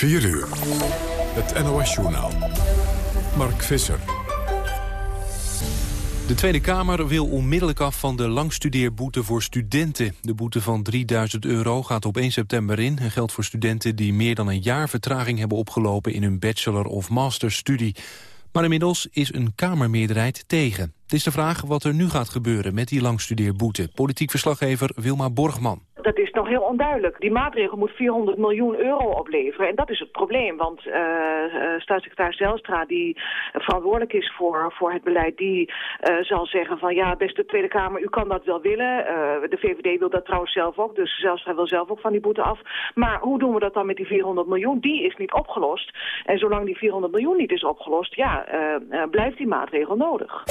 4 uur. Het NOS-journaal. Mark Visser. De Tweede Kamer wil onmiddellijk af van de langstudeerboete voor studenten. De boete van 3000 euro gaat op 1 september in... en geldt voor studenten die meer dan een jaar vertraging hebben opgelopen... in hun bachelor- of masterstudie. Maar inmiddels is een Kamermeerderheid tegen. Het is de vraag wat er nu gaat gebeuren met die langstudeerboete. Politiek verslaggever Wilma Borgman. Dat is nog heel onduidelijk. Die maatregel moet 400 miljoen euro opleveren. En dat is het probleem. Want uh, staatssecretaris Zelstra, die verantwoordelijk is voor, voor het beleid... die uh, zal zeggen van ja, beste Tweede Kamer, u kan dat wel willen. de VVD wil dat trouwens zelf ook. Dus Zelstra wil zelf ook van die boete af. Maar hoe doen we dat dan met die 400 miljoen? Die is niet opgelost. En zolang die 400 miljoen niet is opgelost... ja, blijft die maatregel nodig.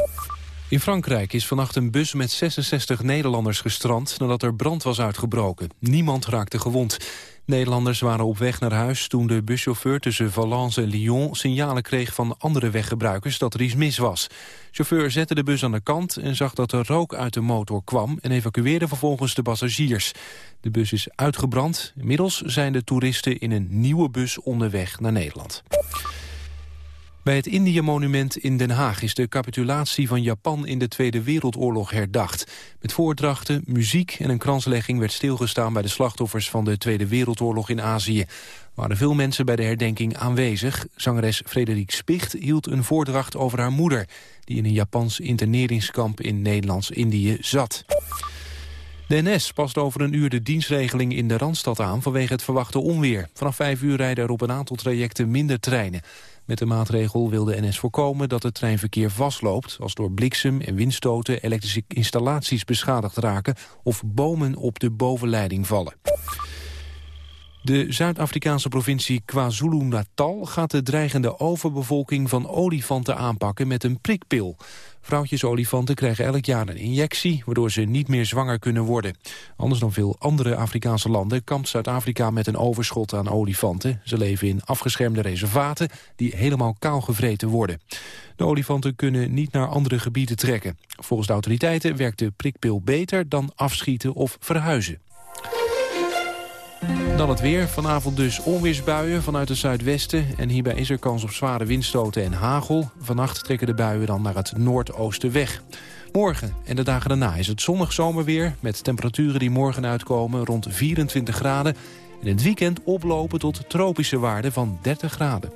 In Frankrijk is vannacht een bus met 66 Nederlanders gestrand nadat er brand was uitgebroken. Niemand raakte gewond. Nederlanders waren op weg naar huis toen de buschauffeur tussen Valence en Lyon signalen kreeg van andere weggebruikers dat er iets mis was. Chauffeur zette de bus aan de kant en zag dat er rook uit de motor kwam en evacueerde vervolgens de passagiers. De bus is uitgebrand. Inmiddels zijn de toeristen in een nieuwe bus onderweg naar Nederland. Bij het Indië-monument in Den Haag is de capitulatie van Japan in de Tweede Wereldoorlog herdacht. Met voordrachten, muziek en een kranslegging werd stilgestaan bij de slachtoffers van de Tweede Wereldoorlog in Azië. Er waren veel mensen bij de herdenking aanwezig. Zangeres Frederik Spicht hield een voordracht over haar moeder, die in een Japans interneringskamp in Nederlands-Indië zat. De NS past over een uur de dienstregeling in de Randstad aan vanwege het verwachte onweer. Vanaf vijf uur rijden er op een aantal trajecten minder treinen. Met de maatregel wil de NS voorkomen dat het treinverkeer vastloopt... als door bliksem en windstoten elektrische installaties beschadigd raken... of bomen op de bovenleiding vallen. De Zuid-Afrikaanse provincie KwaZulu-Natal gaat de dreigende overbevolking van olifanten aanpakken met een prikpil. Vrouwtjesolifanten krijgen elk jaar een injectie, waardoor ze niet meer zwanger kunnen worden. Anders dan veel andere Afrikaanse landen kampt Zuid-Afrika met een overschot aan olifanten. Ze leven in afgeschermde reservaten die helemaal kaal gevreten worden. De olifanten kunnen niet naar andere gebieden trekken. Volgens de autoriteiten werkt de prikpil beter dan afschieten of verhuizen. Dan het weer. Vanavond dus onweersbuien vanuit het zuidwesten. En hierbij is er kans op zware windstoten en hagel. Vannacht trekken de buien dan naar het noordoosten weg. Morgen en de dagen daarna is het zonnig zomerweer... met temperaturen die morgen uitkomen rond 24 graden. En in het weekend oplopen tot tropische waarden van 30 graden.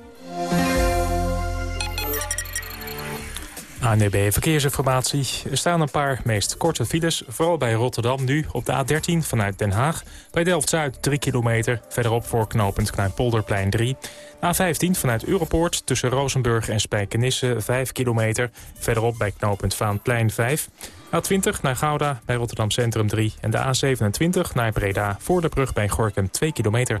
ANDB Verkeersinformatie. Er staan een paar meest korte files. Vooral bij Rotterdam nu op de A13 vanuit Den Haag. Bij Delft-Zuid 3 kilometer. Verderop voor knooppunt Kleinpolderplein 3. A15 vanuit Europoort tussen Rozenburg en Spijkenisse 5 kilometer. Verderop bij knooppunt Vaanplein 5. A20 naar Gouda bij Rotterdam Centrum 3. En de A27 naar Breda voor de brug bij Gorkum 2 kilometer.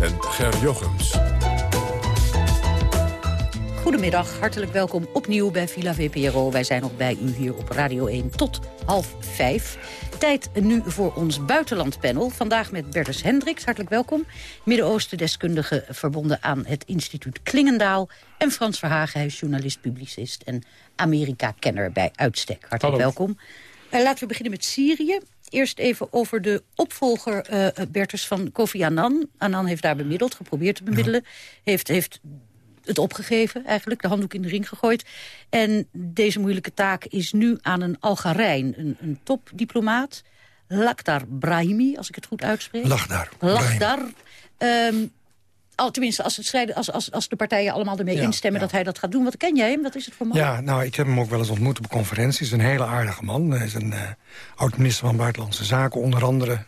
en Ger Jochems. Goedemiddag, hartelijk welkom opnieuw bij Villa VPRO. Wij zijn nog bij u hier op Radio 1 tot half vijf. Tijd nu voor ons buitenlandpanel. Vandaag met Bertus Hendricks, hartelijk welkom. Midden-Oosten-deskundige verbonden aan het instituut Klingendaal. En Frans Verhagen, hij is journalist, publicist en Amerika-kenner bij uitstek. Hartelijk welkom. Uh, laten we beginnen met Syrië. Eerst even over de opvolger uh, Bertus van Kofi Annan. Annan heeft daar bemiddeld, geprobeerd te bemiddelen. Heeft, heeft het opgegeven eigenlijk, de handdoek in de ring gegooid. En deze moeilijke taak is nu aan een Algerijn, een, een topdiplomaat. Lakhdar Brahimi, als ik het goed uitspreek. Lakhdar. Lakhdar. Um, al, tenminste, als, het strijden, als, als, als de partijen allemaal ermee instemmen dat hij dat gaat doen. Wat ken jij hem? Wat is het voor man? Ja, nou, ik heb hem ook wel eens ontmoet op conferenties. Een hele aardige man. Hij is een uh, oud-minister van Buitenlandse Zaken, onder andere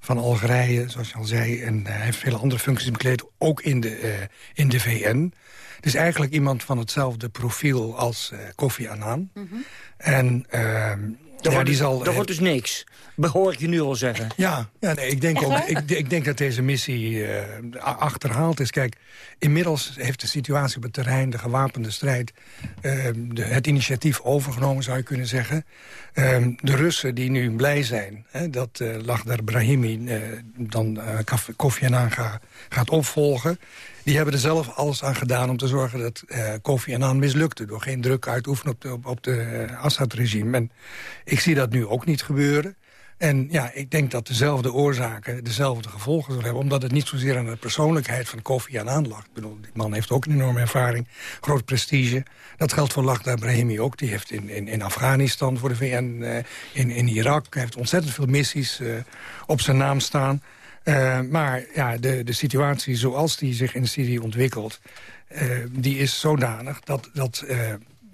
van Algerije, zoals je al zei. En uh, hij heeft vele andere functies bekleed, ook in de, uh, in de VN. Het is eigenlijk iemand van hetzelfde profiel als Kofi Annan. Mm -hmm. En ehm, ja, wordt, die zal, dat wordt dus niks, hoor ik je nu al zeggen. Ja, ja nee, ik, denk ook, ik, ik, denk dat deze missie uh, achterhaald is. Kijk, inmiddels heeft de situatie op het terrein, de gewapende strijd... Uh, de, het initiatief overgenomen, zou je kunnen zeggen. Uh, de Russen die nu blij zijn hè, dat uh, Lagdar Brahimi dan Kofi Annan ga, gaat opvolgen... Die hebben er zelf alles aan gedaan om te zorgen dat uh, Kofi Annan mislukte... door geen druk uit te oefenen op de, op, de uh, Assad-regime. En ik zie dat nu ook niet gebeuren. En ja, ik denk dat dezelfde oorzaken dezelfde gevolgen zullen hebben... omdat het niet zozeer aan de persoonlijkheid van Kofi Annan lag. Ik bedoel, die man heeft ook een enorme ervaring, groot prestige. Dat geldt voor Lakhdar Brahimi ook. Die heeft in, in, in Afghanistan voor de VN, uh, in, in Irak... heeft ontzettend veel missies op zijn naam staan... Uh, maar ja, de, de situatie zoals die zich in Syrië ontwikkelt... Uh, die is zodanig dat dat uh,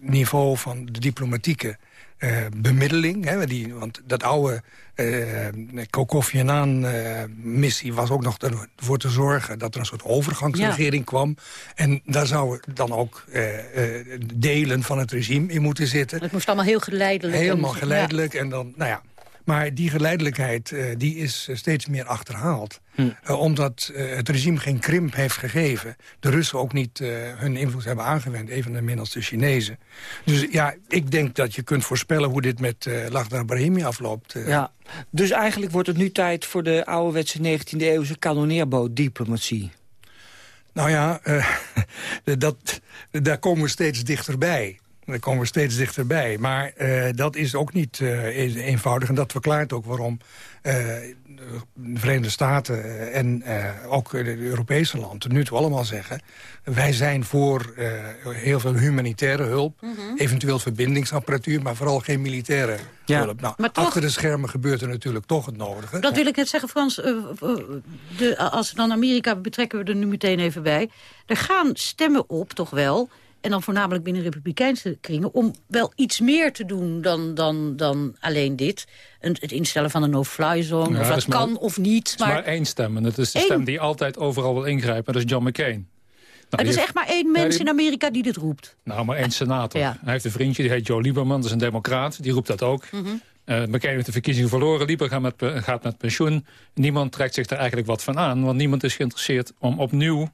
niveau van de diplomatieke bemiddeling... Hè, die, want dat oude Kofi Annan-missie was ook nog ervoor te zorgen... dat er een soort overgangsregering ja. kwam. En daar zouden dan ook delen van het regime in moeten zitten. Het moest allemaal heel geleidelijk. Helemaal geleidelijk. Ja. En dan, nou ja, maar die geleidelijkheid uh, die is steeds meer achterhaald. Hm. Uh, omdat uh, het regime geen krimp heeft gegeven. De Russen ook niet hun invloed hebben aangewend. Evenmin als de Chinezen. Dus ja, ik denk dat je kunt voorspellen hoe dit met uh, Lakhdar Brahimi afloopt. Ja, dus eigenlijk wordt het nu tijd voor de ouderwetse 19e-eeuwse kanoneerboot-diplomatie. Nou ja, dat, daar komen we steeds dichterbij. Daar komen we steeds dichterbij. Maar uh, dat is ook niet uh, eenvoudig. En dat verklaart ook waarom uh, de Verenigde Staten en ook de Europese landen... nu toe allemaal zeggen... wij zijn voor heel veel humanitaire hulp. Mm -hmm. Eventueel verbindingsapparatuur, maar vooral geen militaire ja. hulp. Nou, maar toch, achter de schermen gebeurt er natuurlijk toch het nodige. Dat wil ik net zeggen, Frans. de, als we dan Amerika betrekken we er nu meteen even bij. Er gaan stemmen op, toch wel en dan voornamelijk binnen republikeinse kringen... om wel iets meer te doen dan, dan, dan alleen dit. het instellen van een no-fly zone, ja, of dat, kan maar, of niet. Maar, maar één stem, en dat is de één. stem die altijd overal wil ingrijpen. Dat is John McCain. Nou, er is echt maar één mens in Amerika die dit roept. Nou, maar één senator. Ja. Hij heeft een vriendje, die heet Joe Lieberman, dat is een democraat. Die roept dat ook. Mm -hmm. Uh, McCain heeft de verkiezingen verloren. Lieber gaat met, gaat met pensioen. Niemand trekt zich er eigenlijk wat van aan. Want niemand is geïnteresseerd om opnieuw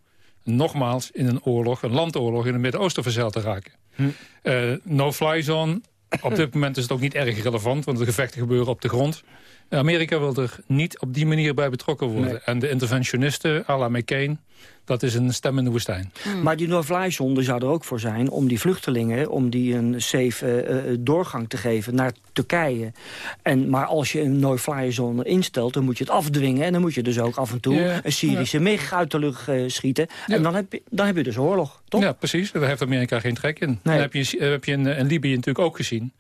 nogmaals in een oorlog, een landoorlog in het Midden-Oosten verzeild te raken. Hm. Uh, No-fly zone, op dit moment is het ook niet erg relevant, want de gevechten gebeuren op de grond. Amerika wil er niet op die manier bij betrokken worden. Nee. En de interventionisten, à la McCain, dat is een stem in de woestijn. Mm. Maar die no-fly-zone zou er ook voor zijn om die vluchtelingen... om die een safe uh, doorgang te geven naar Turkije. En, maar als je een no-fly-zone instelt, dan moet je het afdwingen... en dan moet je dus ook af en toe een Syrische yeah. MIG uit de lucht uh, schieten. Ja. En dan heb, je, dan heb je dus oorlog, toch? Ja, precies. Daar heeft Amerika geen trek in. Nee. Dan heb je, heb je in, in Libië natuurlijk ook gezien.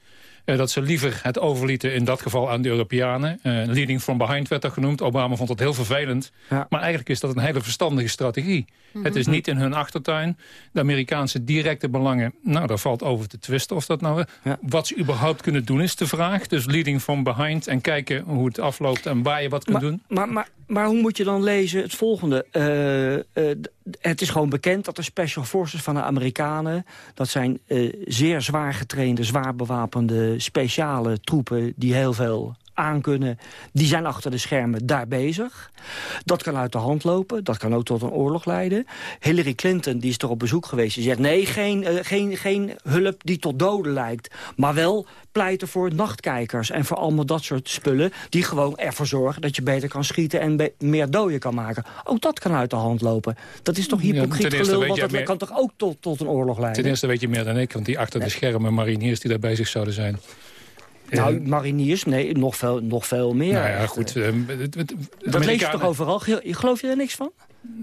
Uh, dat ze liever het overlieten, in dat geval aan de Europeanen. Uh, leading from behind werd dat genoemd. Obama vond het heel vervelend. Ja. Maar eigenlijk is dat een hele verstandige strategie. Mm -hmm. Het is niet in hun achtertuin. De Amerikaanse directe belangen, nou, daar valt over te twisten of dat nou... Ja. Wat ze überhaupt kunnen doen is de vraag. Dus leading from behind en kijken hoe het afloopt en waar je wat kunt maar, doen. Maar, maar, maar hoe moet je dan lezen het volgende? Uh, uh, het is gewoon bekend dat de special forces van de Amerikanen... dat zijn uh, zeer zwaar getrainde, zwaar bewapende speciale troepen... die heel veel aankunnen, die zijn achter de schermen daar bezig. Dat kan uit de hand lopen, dat kan ook tot een oorlog leiden. Hillary Clinton die is er op bezoek geweest, die zegt... nee, geen, uh, geen, geen hulp die tot doden lijkt, maar wel pleiten voor nachtkijkers... en voor allemaal dat soort spullen die gewoon ervoor zorgen... dat je beter kan schieten en meer doden kan maken. Ook dat kan uit de hand lopen. Dat is toch hypocriet ja, gelul, want dat meer... kan toch ook tot, tot een oorlog leiden? Ten eerste weet je meer dan ik, want die achter de schermen mariniers die daar bezig zouden zijn Nou, mariniers, nee, nog veel, nog veel meer. Nou ja, goed. Uh, dat lees je toch overal? Geloof je er niks van?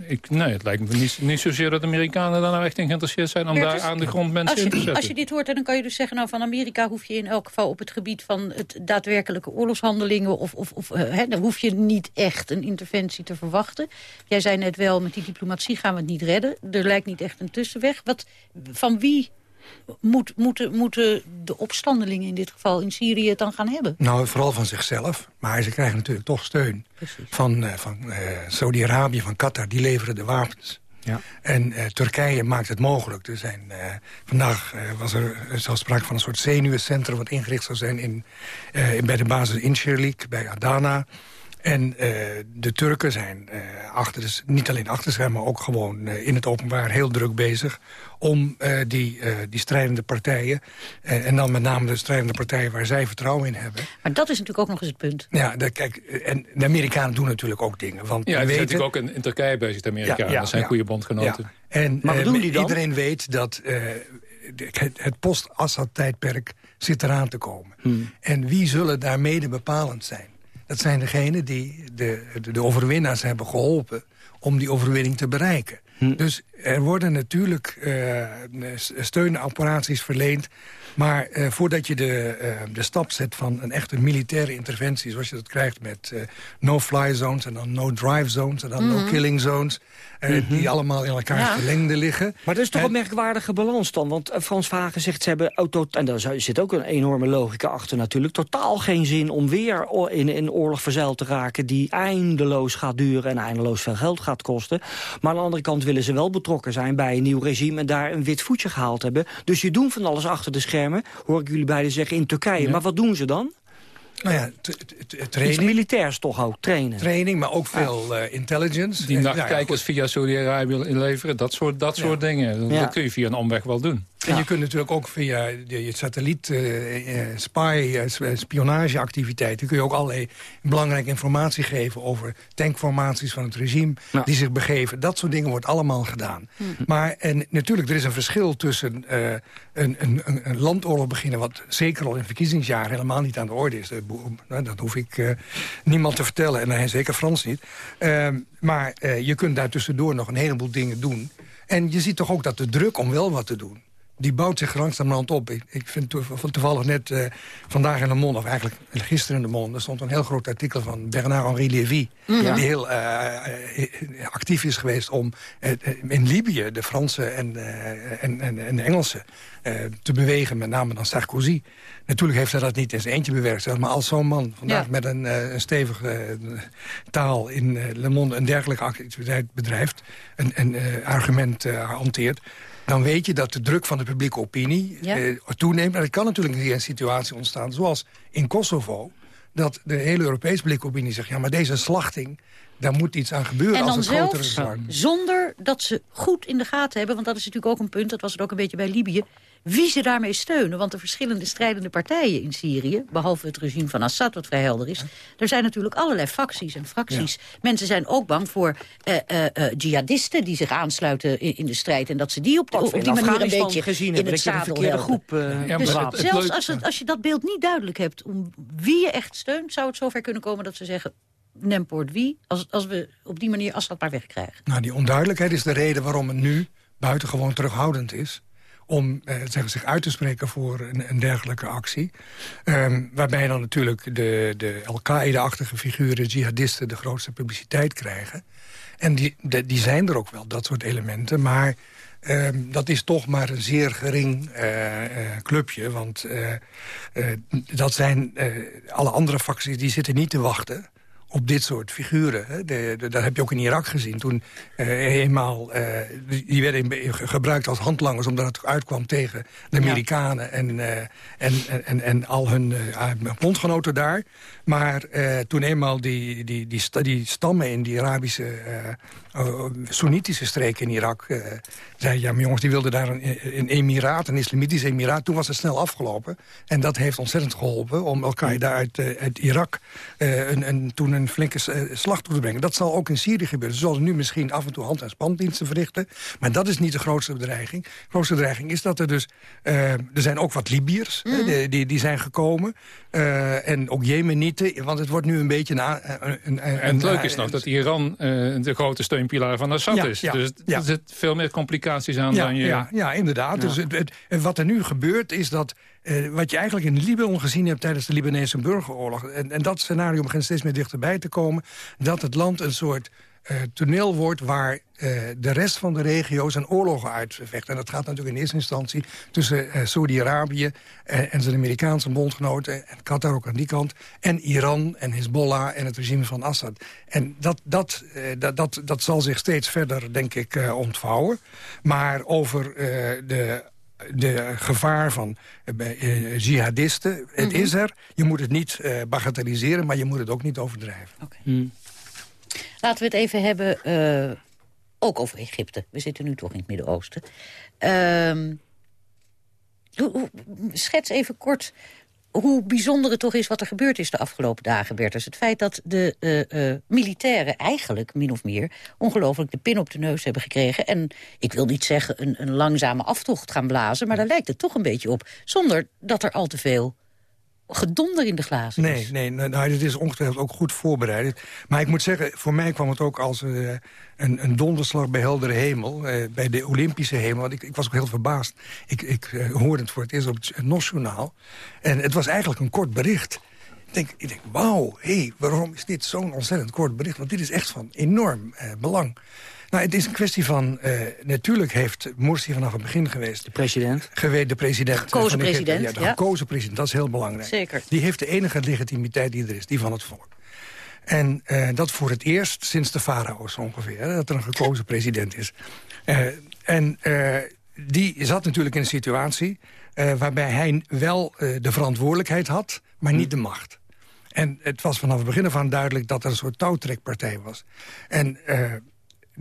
Ik, nee, het lijkt me niet, niet zozeer dat de Amerikanen daar nou echt in geïnteresseerd zijn... om daar aan de grond mensen in te zetten. Als je dit hoort, dan kan je dus zeggen... nou, van Amerika hoef je in elk geval op het gebied van het daadwerkelijke oorlogshandelingen... of, of, of hè, dan hoef je niet echt een interventie te verwachten. Jij zei net wel, met die diplomatie gaan we het niet redden. Er lijkt niet echt een tussenweg. Wat, van wie moet, moeten, moeten de opstandelingen in dit geval in Syrië het dan gaan hebben? Nou, vooral van zichzelf. Maar ze krijgen natuurlijk toch steun van, uh, van uh, Saudi-Arabië, van Qatar. Die leveren de wapens. Ja. En uh, Turkije maakt het mogelijk. Er zijn, vandaag was er zelfs sprake van een soort zenuwencentrum... wat ingericht zou zijn in, bij de basis in Incirlik, bij Adana... En uh, de Turken zijn uh, achter, dus niet alleen achter zich, maar ook gewoon uh, in het openbaar heel druk bezig om die, die strijdende partijen, en dan met name de strijdende partijen waar zij vertrouwen in hebben. Maar dat is natuurlijk ook nog eens het punt. Ja, de, kijk, en de Amerikanen doen natuurlijk ook dingen. Want ja, we weten natuurlijk ook in, in, Turkije bezig, de Amerikanen. Ja, ja, dat zijn goede bondgenoten. En maar wat doen die dan? iedereen weet dat het, het post-Assad-tijdperk zit eraan te komen. Hmm. En wie zullen daar mede bepalend zijn? Dat zijn degenen die de, de, de overwinnaars hebben geholpen om die overwinning te bereiken. Hm. Dus er worden natuurlijk uh, steunoperaties verleend maar uh, voordat je de, uh, de stap zet van een echte militaire interventie... zoals je dat krijgt met uh, no-fly zones en dan no-drive zones... en dan mm -hmm. no-killing zones... Mm -hmm. die allemaal in elkaar ja. verlengde liggen. Maar dat is toch een merkwaardige balans dan? Want Frans Vagen zegt, ze hebben auto... en daar zit ook een enorme logica achter natuurlijk... totaal geen zin om weer in een oorlog verzeild te raken... die eindeloos gaat duren en eindeloos veel geld gaat kosten. Maar aan de andere kant willen ze wel betrokken zijn bij een nieuw regime... en daar een wit voetje gehaald hebben. Dus je doen van alles achter de schermen hoor ik jullie beiden zeggen, in Turkije. Maar wat doen ze dan? Nou ja, training. Iets militairs toch ook, trainen. Training, maar ook veel uh, intelligence. Die nachtkijkers ja, via Saudi-Arabië inleveren, dat soort, dat soort dingen. Dat kun je via een omweg wel doen. En je kunt natuurlijk ook via je satelliet, uh, spy, uh, spionageactiviteiten... kun je ook allerlei belangrijke informatie geven over tankformaties van het regime... die zich begeven. Dat soort dingen wordt allemaal gedaan. Hm. Maar en natuurlijk, er is een verschil tussen een, een, een, een, landoorlog beginnen... wat zeker al in verkiezingsjaar helemaal niet aan de orde is. Dat hoef ik niemand te vertellen, en zeker Frans niet. Ehm, maar je kunt daar tussendoor nog een heleboel dingen doen... En je ziet toch ook dat de druk om wel wat te doen die bouwt zich langzamerhand op. Ik, ik vind toevallig net uh, vandaag in de Monde, of eigenlijk gisteren in de Monde... er stond een heel groot artikel van Bernard-Henri Lévy... Mm. die heel uh, actief is geweest om uh, in Libië de Fransen en, en, en, en, de Engelsen te bewegen. Met name dan Sarkozy. Natuurlijk heeft hij dat niet in zijn eentje bewerkt. Maar als zo'n man vandaag ja. met een, een stevige taal in Le Monde... een dergelijke activiteit bedrijft, een, een argument hanteert dan weet je dat de druk van de publieke opinie eh, toeneemt. En het kan natuurlijk een situatie ontstaan, zoals in Kosovo... dat de hele Europese publieke opinie zegt... ja, maar deze slachting, daar moet iets aan gebeuren en als het grotere zelfs zonder dat ze goed in de gaten hebben... want dat is natuurlijk ook een punt, dat was het ook een beetje bij Libië wie ze daarmee steunen. Want de verschillende strijdende partijen in Syrië... behalve het regime van Assad, wat vrij helder is... er zijn natuurlijk allerlei facties en fracties. Mensen zijn ook bang voor uh, uh, uh, jihadisten... die zich aansluiten in, in, de strijd... en dat ze die op, op, op die manier een beetje gezien in het zadel helpen. Groep, ja, dus het, zelfs als, het, als je dat beeld niet duidelijk hebt... om wie je echt steunt, zou het zover kunnen komen dat ze zeggen... Nemport wie, als, als we op die manier Assad maar wegkrijgen. Nou, die onduidelijkheid is de reden waarom het nu buitengewoon terughoudend is om eh, zeggen, zich uit te spreken voor een, een dergelijke actie. Um, waarbij dan natuurlijk de, de Al-Qaeda-achtige figuren, jihadisten... de grootste publiciteit krijgen. En die, die zijn er ook wel, dat soort elementen. Maar um, dat is toch maar een zeer gering uh, uh, clubje. Want uh, dat zijn alle andere facties die zitten niet te wachten op dit soort figuren. Hè. De, de, dat heb je ook in Irak gezien. Toen uh, eenmaal, uh, die werden gebruikt als handlangers... omdat het uitkwam tegen de Amerikanen en, uh, en, en, en, al hun bondgenoten daar. Maar toen eenmaal die, die, die, die, stammen in die Arabische... Soenitische streken in Irak... zeiden, ja, maar jongens, die wilden daar een, een emiraat, een islamitisch emiraat. Toen was het snel afgelopen. En dat heeft ontzettend geholpen om Al-Qaeda uit, uit Irak... een, een, toen een flinke slag toe te brengen. Dat zal ook in Syrië gebeuren. Ze zullen nu misschien af en toe hand- en spandiensten verrichten. Maar dat is niet de grootste bedreiging. De grootste bedreiging is dat er dus... er zijn ook wat Libiërs, mm. die, die zijn gekomen. en ook Want het wordt nu een beetje... Een, een, en het leuke is nog dat Iran de grote steunpilaar van Assad is. dus er zitten veel meer complicaties aan dan je... Ja, ja inderdaad. Dus het, het, wat er nu gebeurt is dat uh, wat je eigenlijk in Libanon gezien hebt tijdens de Libanese burgeroorlog... en, en dat scenario begint steeds meer dichterbij te komen... dat het land een soort uh, toneel wordt waar uh, de rest van de regio zijn oorlogen uitvecht. En dat gaat natuurlijk in eerste instantie tussen uh, Saudi-Arabië en zijn Amerikaanse bondgenoten... en Qatar ook aan die kant, en Iran en Hezbollah en het regime van Assad. En dat, dat, dat, dat, dat zal zich steeds verder, denk ik, ontvouwen. Maar over de de gevaar van uh, jihadisten. Het mhm. is er. Je moet het niet uh, bagatelliseren, maar je moet het ook niet overdrijven. Okay. Hmm. Laten we het even hebben, uh, ook over Egypte. We zitten nu toch in het Midden-Oosten. Uh, schets even kort hoe bijzonder het toch is wat er gebeurd is de afgelopen dagen, Bertus. Het feit dat de uh, uh, militairen eigenlijk, min of meer... ongelooflijk de pin op de neus hebben gekregen... en ik wil niet zeggen een, een langzame aftocht gaan blazen... maar daar lijkt het toch een beetje op. Zonder dat er al te veel gedonder in de glazen nee, Nee, nou, dit is ongetwijfeld ook goed voorbereid. Maar ik moet zeggen, voor mij kwam het ook als uh, een, een, donderslag bij heldere hemel. Uh, bij de Olympische hemel. Want ik, ik, was ook heel verbaasd. Ik, ik uh, hoorde het voor het eerst op het NOS-journaal. En het was eigenlijk een kort bericht. Ik denk, ik denk wauw, hé, waarom is dit zo'n ontzettend kort bericht? Want dit is echt van enorm belang. Nou, het is een kwestie van... Uh, natuurlijk heeft Morsi vanaf het begin geweest... De president? Geweest de president. Gekozen president, Ja, de gekozen president, dat is heel belangrijk. Zeker. Die heeft de enige legitimiteit die er is, die van het volk. En uh, dat voor het eerst sinds de farao's ongeveer, hè, dat er een gekozen president is. Uh, en die zat natuurlijk in een situatie waarbij hij wel de verantwoordelijkheid had, maar niet de macht. En het was vanaf het begin af aan duidelijk dat er een soort touwtrekpartij was. En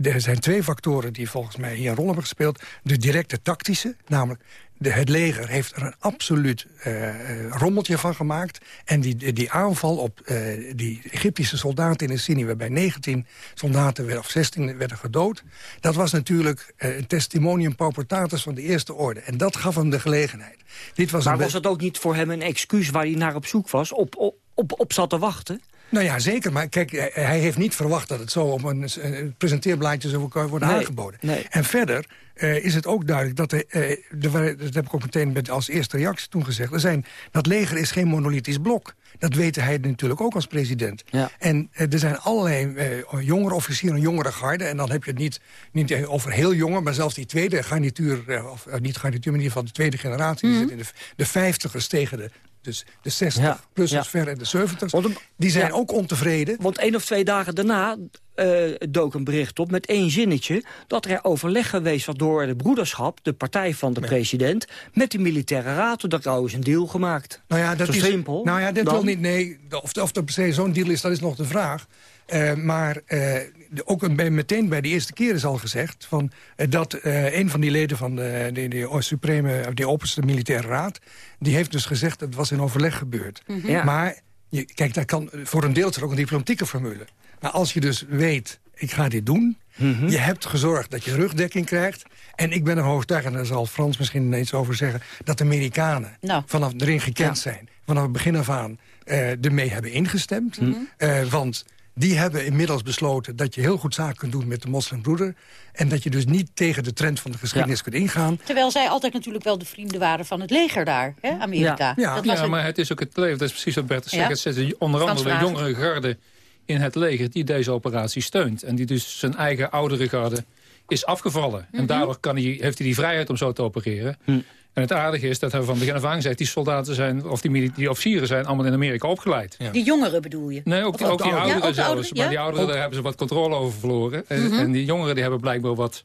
er zijn twee factoren die volgens mij hier een rol hebben gespeeld. De directe tactische, namelijk de, het leger heeft er een absoluut uh, rommeltje van gemaakt. En die, die aanval op uh, die Egyptische soldaten in Syrië... waarbij 19 soldaten of 16 werden gedood... dat was natuurlijk uh, een testimonium paupertatis van de eerste orde. En dat gaf hem de gelegenheid. Dit was maar was dat ook niet voor hem een excuus waar hij naar op zoek was? Op, op, op, op zat te wachten? Nou ja, zeker. Maar kijk, hij heeft niet verwacht dat het zo op een, presenteerblaadje zou worden aangeboden. En verder uh, is het ook duidelijk dat... Er, uh, dat heb ik ook meteen met als eerste reactie toen gezegd... Er zijn, dat leger is geen monolithisch blok. Dat weet hij natuurlijk ook als president. Ja. En uh, er zijn allerlei jongere officieren, jongere garde... en dan heb je het niet, niet over heel jonge... maar zelfs die tweede garnituur, of niet garnituur... maar in ieder geval de tweede generatie... die mhm. zit in de, de vijftigers tegen de dus de 60 ja, plussers ver en de 70 die zijn ook ontevreden. Want één of twee dagen daarna uh, dook een bericht op met één zinnetje... dat er overleg geweest was door de broederschap, de partij van de president... met de militaire raad, dat is een deal gemaakt. Nou ja, dat is simpel. Nou ja, dat wil niet, nee, of, of er zo'n deal is, dat is nog de vraag. Uh, maar uh, ook een, meteen bij de eerste keer is al gezegd... Van, uh, dat een van die leden van de, de, de, supreme, de opperste militaire raad... die heeft dus gezegd dat het was in overleg gebeurd. Mm -hmm. ja. Maar je, kijk, daar kan, voor een deel is er ook een diplomatieke formule. Maar als je dus weet, ik ga dit doen... Mm -hmm. je hebt gezorgd dat je rugdekking krijgt... en ik ben er overtuigd, en daar zal Frans misschien iets over zeggen... dat de Amerikanen nou. vanaf erin gekend ja. zijn. Vanaf het begin af aan uh, ermee hebben ingestemd. Mm -hmm. uh, want die hebben inmiddels besloten dat je heel goed zaken kunt doen met de moslimbroeder. En dat je dus niet tegen de trend van de geschiedenis kunt ingaan. Terwijl zij altijd natuurlijk wel de vrienden waren van het leger daar, hè, Amerika. Ja, ja. ja maar het is ook het leven, dat is precies wat Bert zegt. Het zit onder andere de jongere garde in het leger die deze operatie steunt. En die dus zijn eigen oudere garde is afgevallen. En mhm. daardoor kan hij, heeft hij die vrijheid om zo te opereren. Hm. En het aardige is dat hij van begin af aan zegt... die soldaten zijn, of die, die officieren zijn allemaal in Amerika opgeleid. Ja. Die jongeren bedoel je? Nee, ook, die, ook die ouderen zelfs. maar die ouderen, daar hebben ze wat controle over verloren. En, mhm. en die jongeren die hebben blijkbaar wat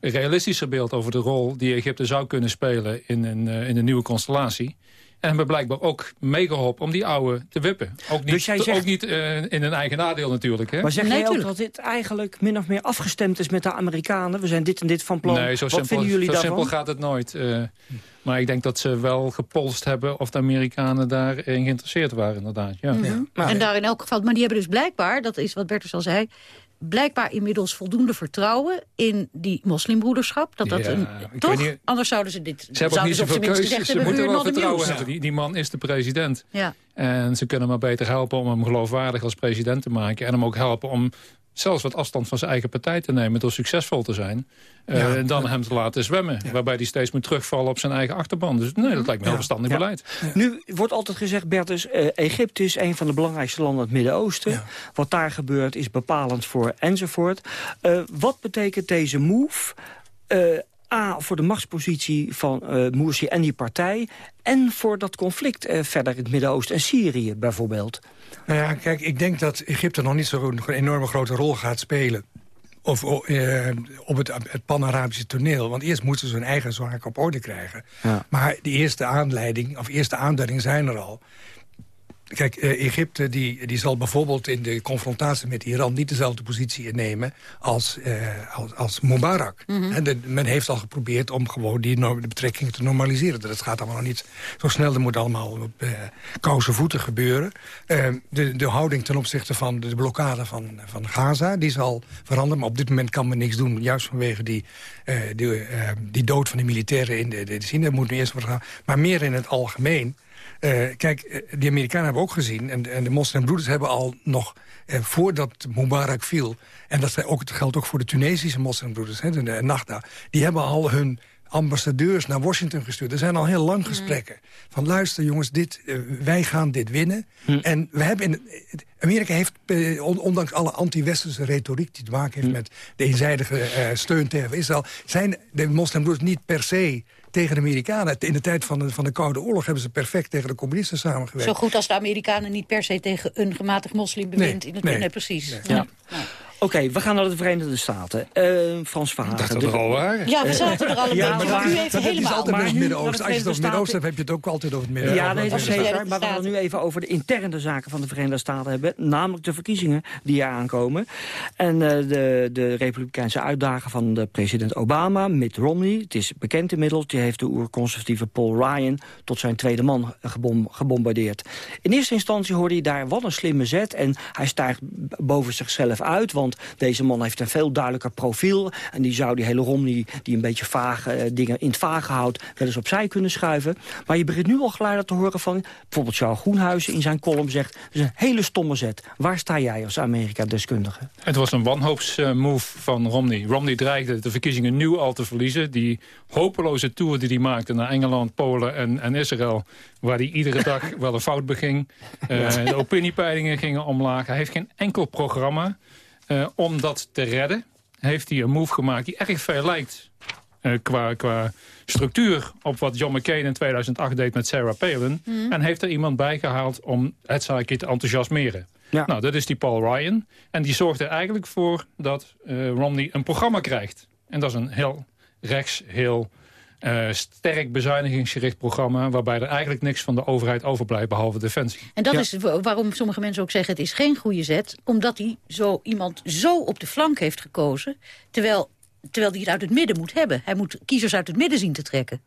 realistischer beeld over de rol... die Egypte zou kunnen spelen in een, uh, in een nieuwe constellatie. En hebben blijkbaar ook meegeholpen om die oude te wippen. Ook niet, dus zegt... ook niet uh, in een eigen nadeel natuurlijk. Hè? Maar zeg jij ook dat dit eigenlijk min of meer afgestemd is met de Amerikanen? We zijn dit en dit van plan. Nee, zo Wat simpel, vinden jullie zo daarvan? simpel gaat het nooit. Uh, maar ik denk dat ze wel gepolst hebben of de Amerikanen daarin geïnteresseerd waren inderdaad. Ja. -hmm. ja. En daar in elk geval, maar die hebben dus blijkbaar, dat is wat Bertus al zei blijkbaar inmiddels voldoende vertrouwen in die moslimbroederschap. Dat dat een, toch? Niet, Anders zouden ze dit... Ze hebben ook niet zoveel keuzes. Ze moeten wel vertrouwen hebben. Die, die, man is de president. Ja. En ze kunnen maar beter helpen om hem geloofwaardig als president te maken. En hem ook helpen om zelfs wat afstand van zijn eigen partij te nemen... door succesvol te zijn, uh, dan hem te laten zwemmen. Waarbij hij steeds moet terugvallen op zijn eigen achterban. Dus nee, dat lijkt me heel verstandig beleid. Nu wordt altijd gezegd, Bertus, uh, Egypte is een van de belangrijkste landen in het Midden-Oosten. Wat daar gebeurt is bepalend voor enzovoort. Uh, wat betekent deze move... A, voor de machtspositie van uh, Morsi en die partij... en voor dat conflict uh, verder in het Midden-Oosten en Syrië bijvoorbeeld. Nou ja, kijk, ik denk dat Egypte nog niet zo'n enorme grote rol gaat spelen of uh, op het, het pan-Arabische toneel. Want eerst moeten ze hun eigen zaken op orde krijgen. Ja. Maar de eerste aanleiding, of eerste aanduidingen zijn er al. Kijk, uh, Egypte die, die zal bijvoorbeeld in de confrontatie met Iran... niet dezelfde positie innemen als, uh, als, als, Mubarak. Mm de, men heeft al geprobeerd om gewoon die de betrekkingen te normaliseren. Dat gaat allemaal nog niet zo snel. Dat moet allemaal op uh, koude voeten gebeuren. de, de houding ten opzichte van de blokkade van, van Gaza... die zal veranderen, maar op dit moment kan men niks doen. Juist vanwege die, die, die dood van de militairen in de, de, de Dat moet nu eerst worden gaan. Maar meer in het algemeen... Uh, kijk, eh, die Amerikanen hebben ook gezien... en, en de moslimbroeders hebben al nog, eh, voordat Mubarak viel... en dat ook, geldt ook voor de Tunesische moslimbroeders, hè, de, de Nagda... die hebben al hun ambassadeurs naar Washington gestuurd. Er zijn al heel lang mm. gesprekken. Van luister jongens, dit, uh, wij gaan dit winnen. Mm. En we hebben in, Amerika heeft, uh, ondanks alle anti-westerse retoriek... die te maken heeft mm. met de eenzijdige uh, steun tegen Israël... zijn de moslimbroeders niet per se tegen de Amerikanen. In de tijd van de, van de Koude Oorlog hebben ze perfect tegen de communisten samengewerkt. Zo goed als de Amerikanen niet per se tegen een gematigd moslimbewind in het nee, nee, precies. Nee. Ja. Oké, we gaan naar de Verenigde Staten. Uh, Frans Verhagen. Dat is er al waar. Ja, we zaten er al een ja, beetje. Maar, u even helemaal. altijd maar het Midden-Oosten. Als je het over het Midden-Oosten hebt, heb je het ook altijd over het Midden-Oosten. Ja, nee, dat is zeker. Maar we gaan het nu even over de interne zaken van de Verenigde Staten hebben. Namelijk de verkiezingen die er aankomen. En uh, de, de republikeinse uitdagen van de president Obama, Mitt Romney. Het is bekend inmiddels. Die heeft de oerconservatieve Paul Ryan tot zijn tweede man gebom, gebombardeerd. In eerste instantie hoorde hij daar wat een slimme zet. En hij stijgt boven zichzelf uit, want deze man heeft een veel duidelijker profiel. En die zou die hele Romney, die een beetje vage uh, dingen in het vage houdt... wel eens opzij kunnen schuiven. Maar je begint nu al geluiden te horen van... bijvoorbeeld Charles Groenhuizen in zijn column zegt... het is een hele stomme zet. Waar sta jij als Amerika-deskundige? Het was een wanhoopsmove van Romney. Romney dreigde de verkiezingen nu al te verliezen. Die hopeloze tour die hij maakte naar Engeland, Polen en, en Israël... waar hij iedere dag wel een fout beging. Uh, de opiniepeilingen gingen omlaag. Hij heeft geen enkel programma. Uh, om dat te redden heeft hij een move gemaakt die erg veel lijkt... Uh, qua, qua structuur op wat John McCain in 2008 deed met Sarah Palin. Mm. En heeft er iemand bijgehaald om het zaakje te enthousiasmeren. Ja. Nou, dat is die Paul Ryan. En die zorgt er eigenlijk voor dat uh, Romney een programma krijgt. En dat is een heel rechts, heel uh, sterk bezuinigingsgericht programma... waarbij er eigenlijk niks van de overheid overblijft, behalve defensie. En dat is waarom sommige mensen ook zeggen... het is geen goede zet, omdat hij zo iemand zo op de flank heeft gekozen... terwijl, terwijl hij het uit het midden moet hebben. Hij moet kiezers uit het midden zien te trekken.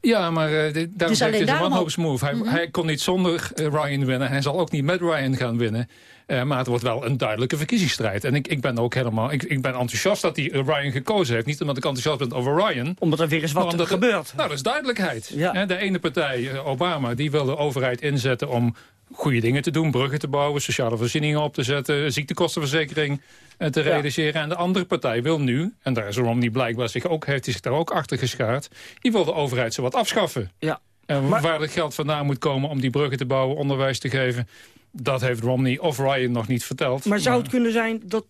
Ja, maar uh, daarom dus het is een wanhoopsmove. Hij, mm -hmm. hij kon niet zonder uh, Ryan winnen. Hij zal ook niet met Ryan gaan winnen. Uh, maar het wordt wel een duidelijke verkiezingsstrijd. En ik, ik ben ook helemaal... Ik, ik ben enthousiast dat hij Ryan gekozen heeft. Niet omdat ik enthousiast ben over Ryan. Omdat er weer eens wat gebeurt. Nou, dat is duidelijkheid. Ja. De ene partij, Obama, die wil de overheid inzetten om goede dingen te doen. Bruggen te bouwen, sociale voorzieningen op te zetten... ziektekostenverzekering eh, te realiseren. En de andere partij wil nu, en daar is Romney blijkbaar zich ook, heeft hij zich daar ook achter geschaard... die wil de overheid zo wat afschaffen. Ja. En waar het geld vandaan moet komen om die bruggen te bouwen, onderwijs te geven dat heeft Romney of Ryan nog niet verteld. Maar zou het kunnen zijn dat,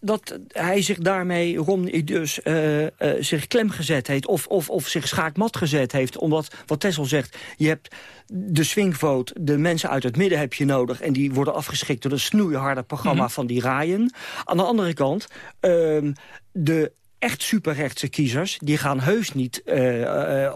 dat hij zich daarmee, Romney dus, uh, uh, zich klem gezet heeft... Of, of, of zich schaakmat gezet heeft, omdat, wat Tessel zegt... je hebt de swingvote, de mensen uit het midden heb je nodig... en die worden afgeschikt door het snoeiharde programma mhm. van die Ryan. Aan de andere kant, uh, de echt superrechtse kiezers... die gaan heus niet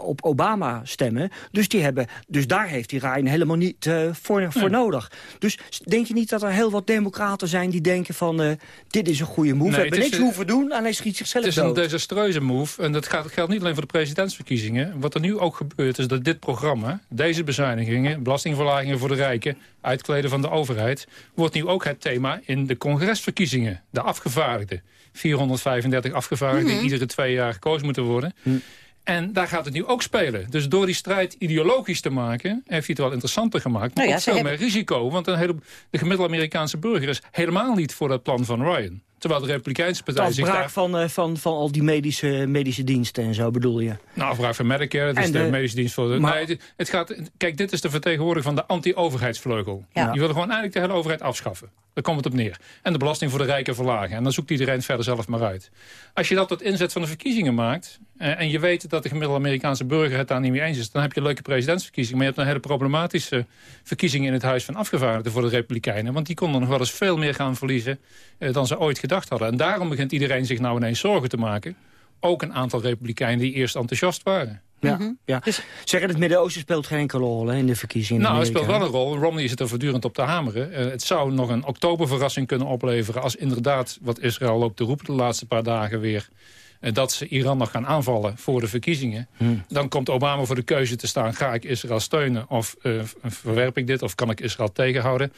op Obama stemmen. Dus, die hebben, dus daar heeft die Ryan helemaal niet voor, voor nodig. Dus denk je niet dat er heel wat democraten zijn die denken van... dit is een goede move, we hebben niks hoeven doen en hij schiet zichzelf Het is een desastreuze move en dat geldt niet alleen voor de presidentsverkiezingen. Wat er nu ook gebeurt is dat dit programma, deze bezuinigingen... belastingverlagingen voor de rijken, uitkleden van de overheid... wordt nu ook het thema in de congresverkiezingen. De afgevaardigden. 435 afgevaardigden die mhm. iedere twee jaar gekozen moeten worden. Mhm. En daar gaat het nu ook spelen. Dus door die strijd ideologisch te maken... heeft hij het wel interessanter gemaakt. Maar nou ook veel meer risico. Want een hele, de gemiddelde Amerikaanse burger is helemaal niet voor dat plan van Ryan. Terwijl de Republikeinse partij zich daar... van, uh, van, van al die medische, medische diensten en zo bedoel je? Nou, vraag van Medicare, dat is de, medische dienst voor... De, maar... nee, het gaat, kijk, dit is de vertegenwoordiger van de anti-overheidsvleugel. Ja. Die willen gewoon eigenlijk de hele overheid afschaffen. Daar komt het op neer. En de belasting voor de rijken verlagen. En dan zoekt iedereen verder zelf maar uit. Als je dat tot inzet van de verkiezingen maakt... Eh, en je weet dat de gemiddelde Amerikaanse burger het daar niet mee eens is... dan heb je leuke presidentsverkiezingen. Maar je hebt een hele problematische verkiezingen in het Huis van Afgevaardigden voor de Republikeinen. Want die konden nog wel eens veel meer gaan verliezen eh, dan ze ooit gedacht hadden. En daarom begint iedereen zich nou ineens zorgen te maken. Ook een aantal Republikeinen die eerst enthousiast waren. Ja, mm ja. Dus, zeggen, het Midden-Oosten speelt geen enkele rol hè, in de verkiezingen. Nou, het speelt wel een rol. Romney zit er voortdurend op te hameren. Uh, het zou nog een oktoberverrassing kunnen opleveren... als inderdaad, wat Israël loopt te roepen de laatste paar dagen weer... Uh, dat ze Iran nog gaan aanvallen voor de verkiezingen. Hmm. Dan komt Obama voor de keuze te staan... ga ik Israël steunen of uh, verwerp ik dit of kan ik Israël tegenhouden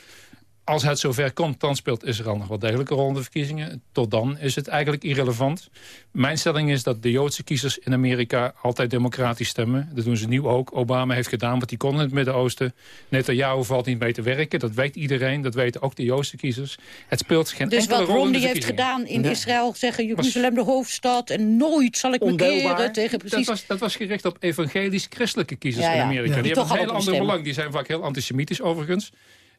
als het zover komt, dan speelt Israël nog wel degelijk een rol in de verkiezingen. Tot dan is het eigenlijk irrelevant. Mijn stelling is dat de Joodse kiezers in Amerika altijd democratisch stemmen. Dat doen ze nu ook. Obama heeft gedaan wat hij kon in het Midden-Oosten. Netanyahu valt niet mee te werken. Dat weet iedereen. Dat weten ook de Joodse kiezers. Het speelt geen dus enkele rol in de heeft gedaan in Israël, zeggen Jeruzalem de hoofdstad... en nooit zal ik me keren tegen precies... Dat was, dat was gericht op evangelisch-christelijke kiezers in Amerika. Die, die hebben een heel ander belang. Die zijn vaak heel antisemitisch overigens.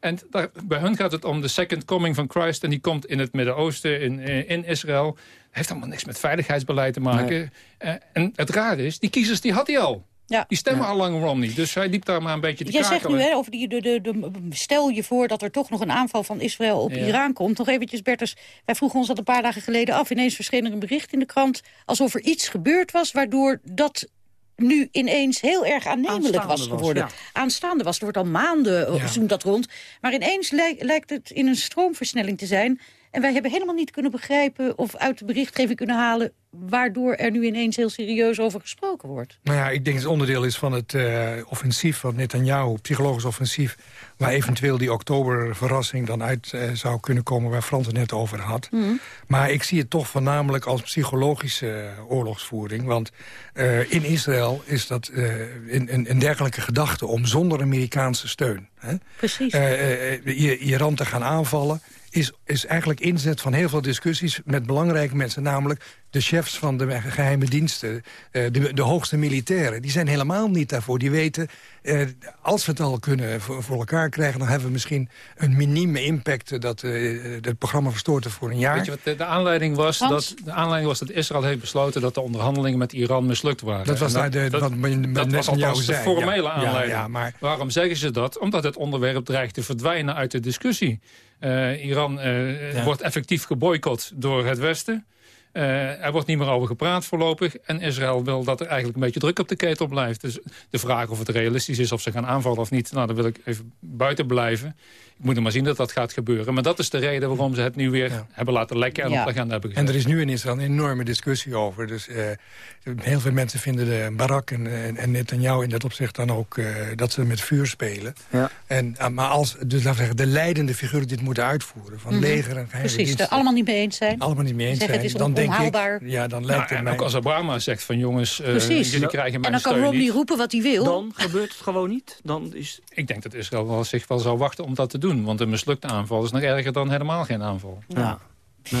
En daar, bij hun gaat het om de second coming van Christ. En die komt in het Midden-Oosten, in, in Israël. Heeft allemaal niks met veiligheidsbeleid te maken. Eh, en het raar is, die kiezers die had hij al. Ja. Die stemmen al lang Romney, dus hij liep daar maar een beetje te Jij zegt nu, hè, over die, de, de, de, stel je voor dat er toch nog een aanval van Israël op Iran komt. Nog eventjes, Bertus, wij vroegen ons dat een paar dagen geleden af. Ineens verscheen er een bericht in de krant alsof er iets gebeurd was... waardoor dat nu ineens heel erg aannemelijk was geworden. Aanstaande was. Er wordt al maanden eh, ja. dat rond. Maar ineens lijkt het in een stroomversnelling te zijn. En wij hebben helemaal niet kunnen begrijpen... of uit de berichtgeving kunnen halen waardoor er nu ineens heel serieus over gesproken wordt. Nou ja, ik denk dat het onderdeel is van het uh, offensief van Netanyahu, psychologisch offensief, waar eventueel die oktoberverrassing dan uit uh, zou kunnen komen, waar Frans het net over had. Mhm. Maar ik zie het toch voornamelijk als psychologische oorlogsvoering, want uh, in Israël is dat een, een, dergelijke gedachte om zonder Amerikaanse steun. Hè? Precies. Iran te gaan aanvallen is, is eigenlijk inzet van heel veel discussies met belangrijke mensen. Namelijk de chefs van de geheime diensten, eh, de, de hoogste militairen. Die zijn helemaal niet daarvoor. Die weten, eh, als we het al kunnen voor, elkaar krijgen... dan hebben we misschien een minieme impact dat uh, het programma verstoort voor een jaar. Weet je wat de, aanleiding was? Dat, de aanleiding was dat Israël heeft besloten... dat de onderhandelingen met Iran mislukt waren. Dat was, dat, de, dat, wat dat was althans de formele aanleiding. Ja, maar... Waarom zeggen ze dat? Omdat het onderwerp dreigt te verdwijnen uit de discussie. Iran wordt effectief geboycott door het Westen. Uh, er wordt niet meer over gepraat voorlopig. En Israël wil dat er eigenlijk een beetje druk op de ketel blijft. Dus de vraag of het realistisch is of ze gaan aanvallen of niet... nou, daar wil ik even buiten blijven. Ik moet er maar zien dat dat gaat gebeuren. Maar dat is de reden waarom ze het nu weer hebben laten lekken... en op de agenda hebben gezet. En er is nu in Israël een enorme discussie over. Dus uh, heel veel mensen vinden de Barak en, en, en Netanyahu in dat opzicht dan ook... Uh, dat ze met vuur spelen. Ja. En, maar als dus, laten zeggen, de leidende figuren dit moeten uitvoeren... van mm -hmm. leger en geheime Precies, er allemaal niet mee eens zijn. Allemaal niet mee eens zijn. dan denk ik, ja, dan lijkt nou, het mij... Ook als Obama zegt van jongens, uh, jullie krijgen mijn En dan kan Romney roepen wat hij wil. Dan gebeurt het gewoon niet. Dan is... Ik denk dat Israël wel, zich wel zou wachten om dat te doen. Want een mislukte aanval is nog erger dan helemaal geen aanval. Ja. ja.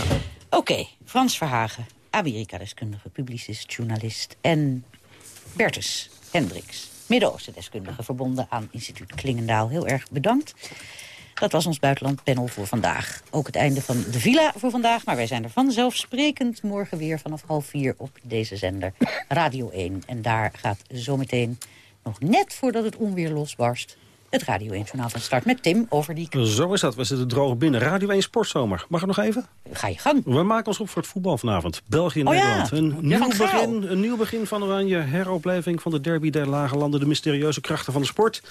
Oké, Frans Verhagen, Amerika-deskundige, publicist, journalist. En Bertus Hendricks, Midden-Oosten-deskundige... verbonden aan instituut Klingendaal. Heel erg bedankt. Dat was ons buitenlandpanel voor vandaag. Ook het einde van de villa voor vandaag. Maar wij zijn er vanzelfsprekend morgen weer vanaf half vier op deze zender Radio 1. En daar gaat zometeen, nog net voordat het onweer losbarst Het Radio 1 Journaal van start met Tim Overdiek. Zo is dat. We zitten droog binnen. Radio 1 Sportzomer. Mag ik nog even? Ga je gang. We maken ons op voor het voetbal vanavond. België-Nederland. Oh ja. een, nieuw begin, een nieuw begin van Oranje. Heropleving van de derby der lage landen. De mysterieuze krachten van de sport.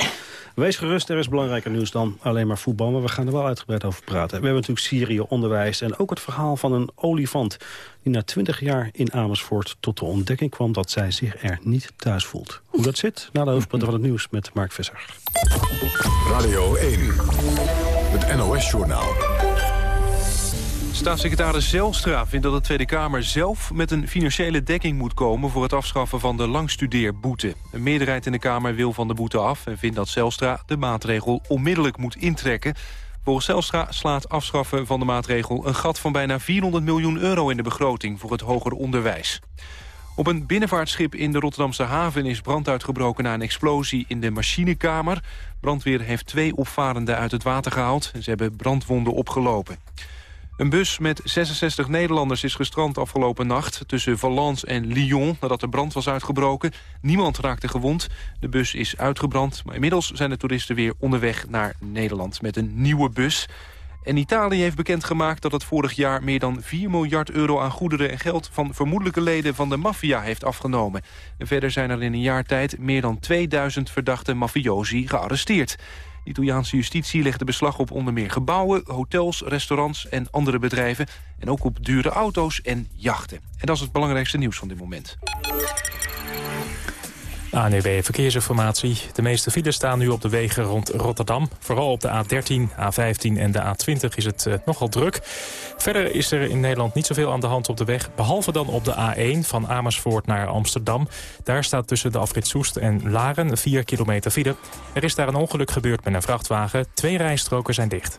Wees gerust, er is belangrijker nieuws dan alleen maar voetbal. Maar we gaan er wel uitgebreid over praten. We hebben natuurlijk Syrië, onderwijs en ook het verhaal van een olifant... die na twintig jaar in Amersfoort tot de ontdekking kwam... dat zij zich er niet thuis voelt. Hoe dat zit? Na de hoofdpunten van het nieuws met Mark Visser. Radio 1, het NOS-journaal. Staatssecretaris Zelstra vindt dat de Tweede Kamer zelf met een financiële dekking moet komen voor het afschaffen van de langstudeerboete. Een meerderheid in de Kamer wil van de boete af en vindt dat Zelstra de maatregel onmiddellijk moet intrekken. Volgens Zelstra slaat afschaffen van de maatregel een gat van bijna 400 miljoen euro in de begroting voor het hoger onderwijs. Op een binnenvaartschip in de Rotterdamse haven is brand uitgebroken na een explosie in de machinekamer. Brandweer heeft twee opvarenden uit het water gehaald en ze hebben brandwonden opgelopen. Een bus met 66 Nederlanders is gestrand afgelopen nacht... tussen Valence en Lyon nadat er brand was uitgebroken. Niemand raakte gewond. De bus is uitgebrand, maar inmiddels zijn de toeristen weer onderweg naar Nederland... met een nieuwe bus. En Italië heeft bekendgemaakt dat het vorig jaar meer dan 4 miljard euro aan goederen en geld van vermoedelijke leden van de maffia heeft afgenomen. En verder zijn er in een jaar tijd meer dan 2000 verdachte mafiosi gearresteerd. De Italiaanse justitie legde beslag op onder meer gebouwen, hotels, restaurants en andere bedrijven. En ook op dure auto's en jachten. En dat is het belangrijkste nieuws van dit moment. ANUB Verkeersinformatie. De meeste files staan nu op de wegen rond Rotterdam. Vooral op de A13, A15 en de A20 is het uh, nogal druk. Verder is er in Nederland niet zoveel aan de hand op de weg... behalve dan op de A1 van Amersfoort naar Amsterdam. Daar staat tussen de afrit Soest en Laren 4 kilometer file. Er is daar een ongeluk gebeurd met een vrachtwagen. Twee rijstroken zijn dicht.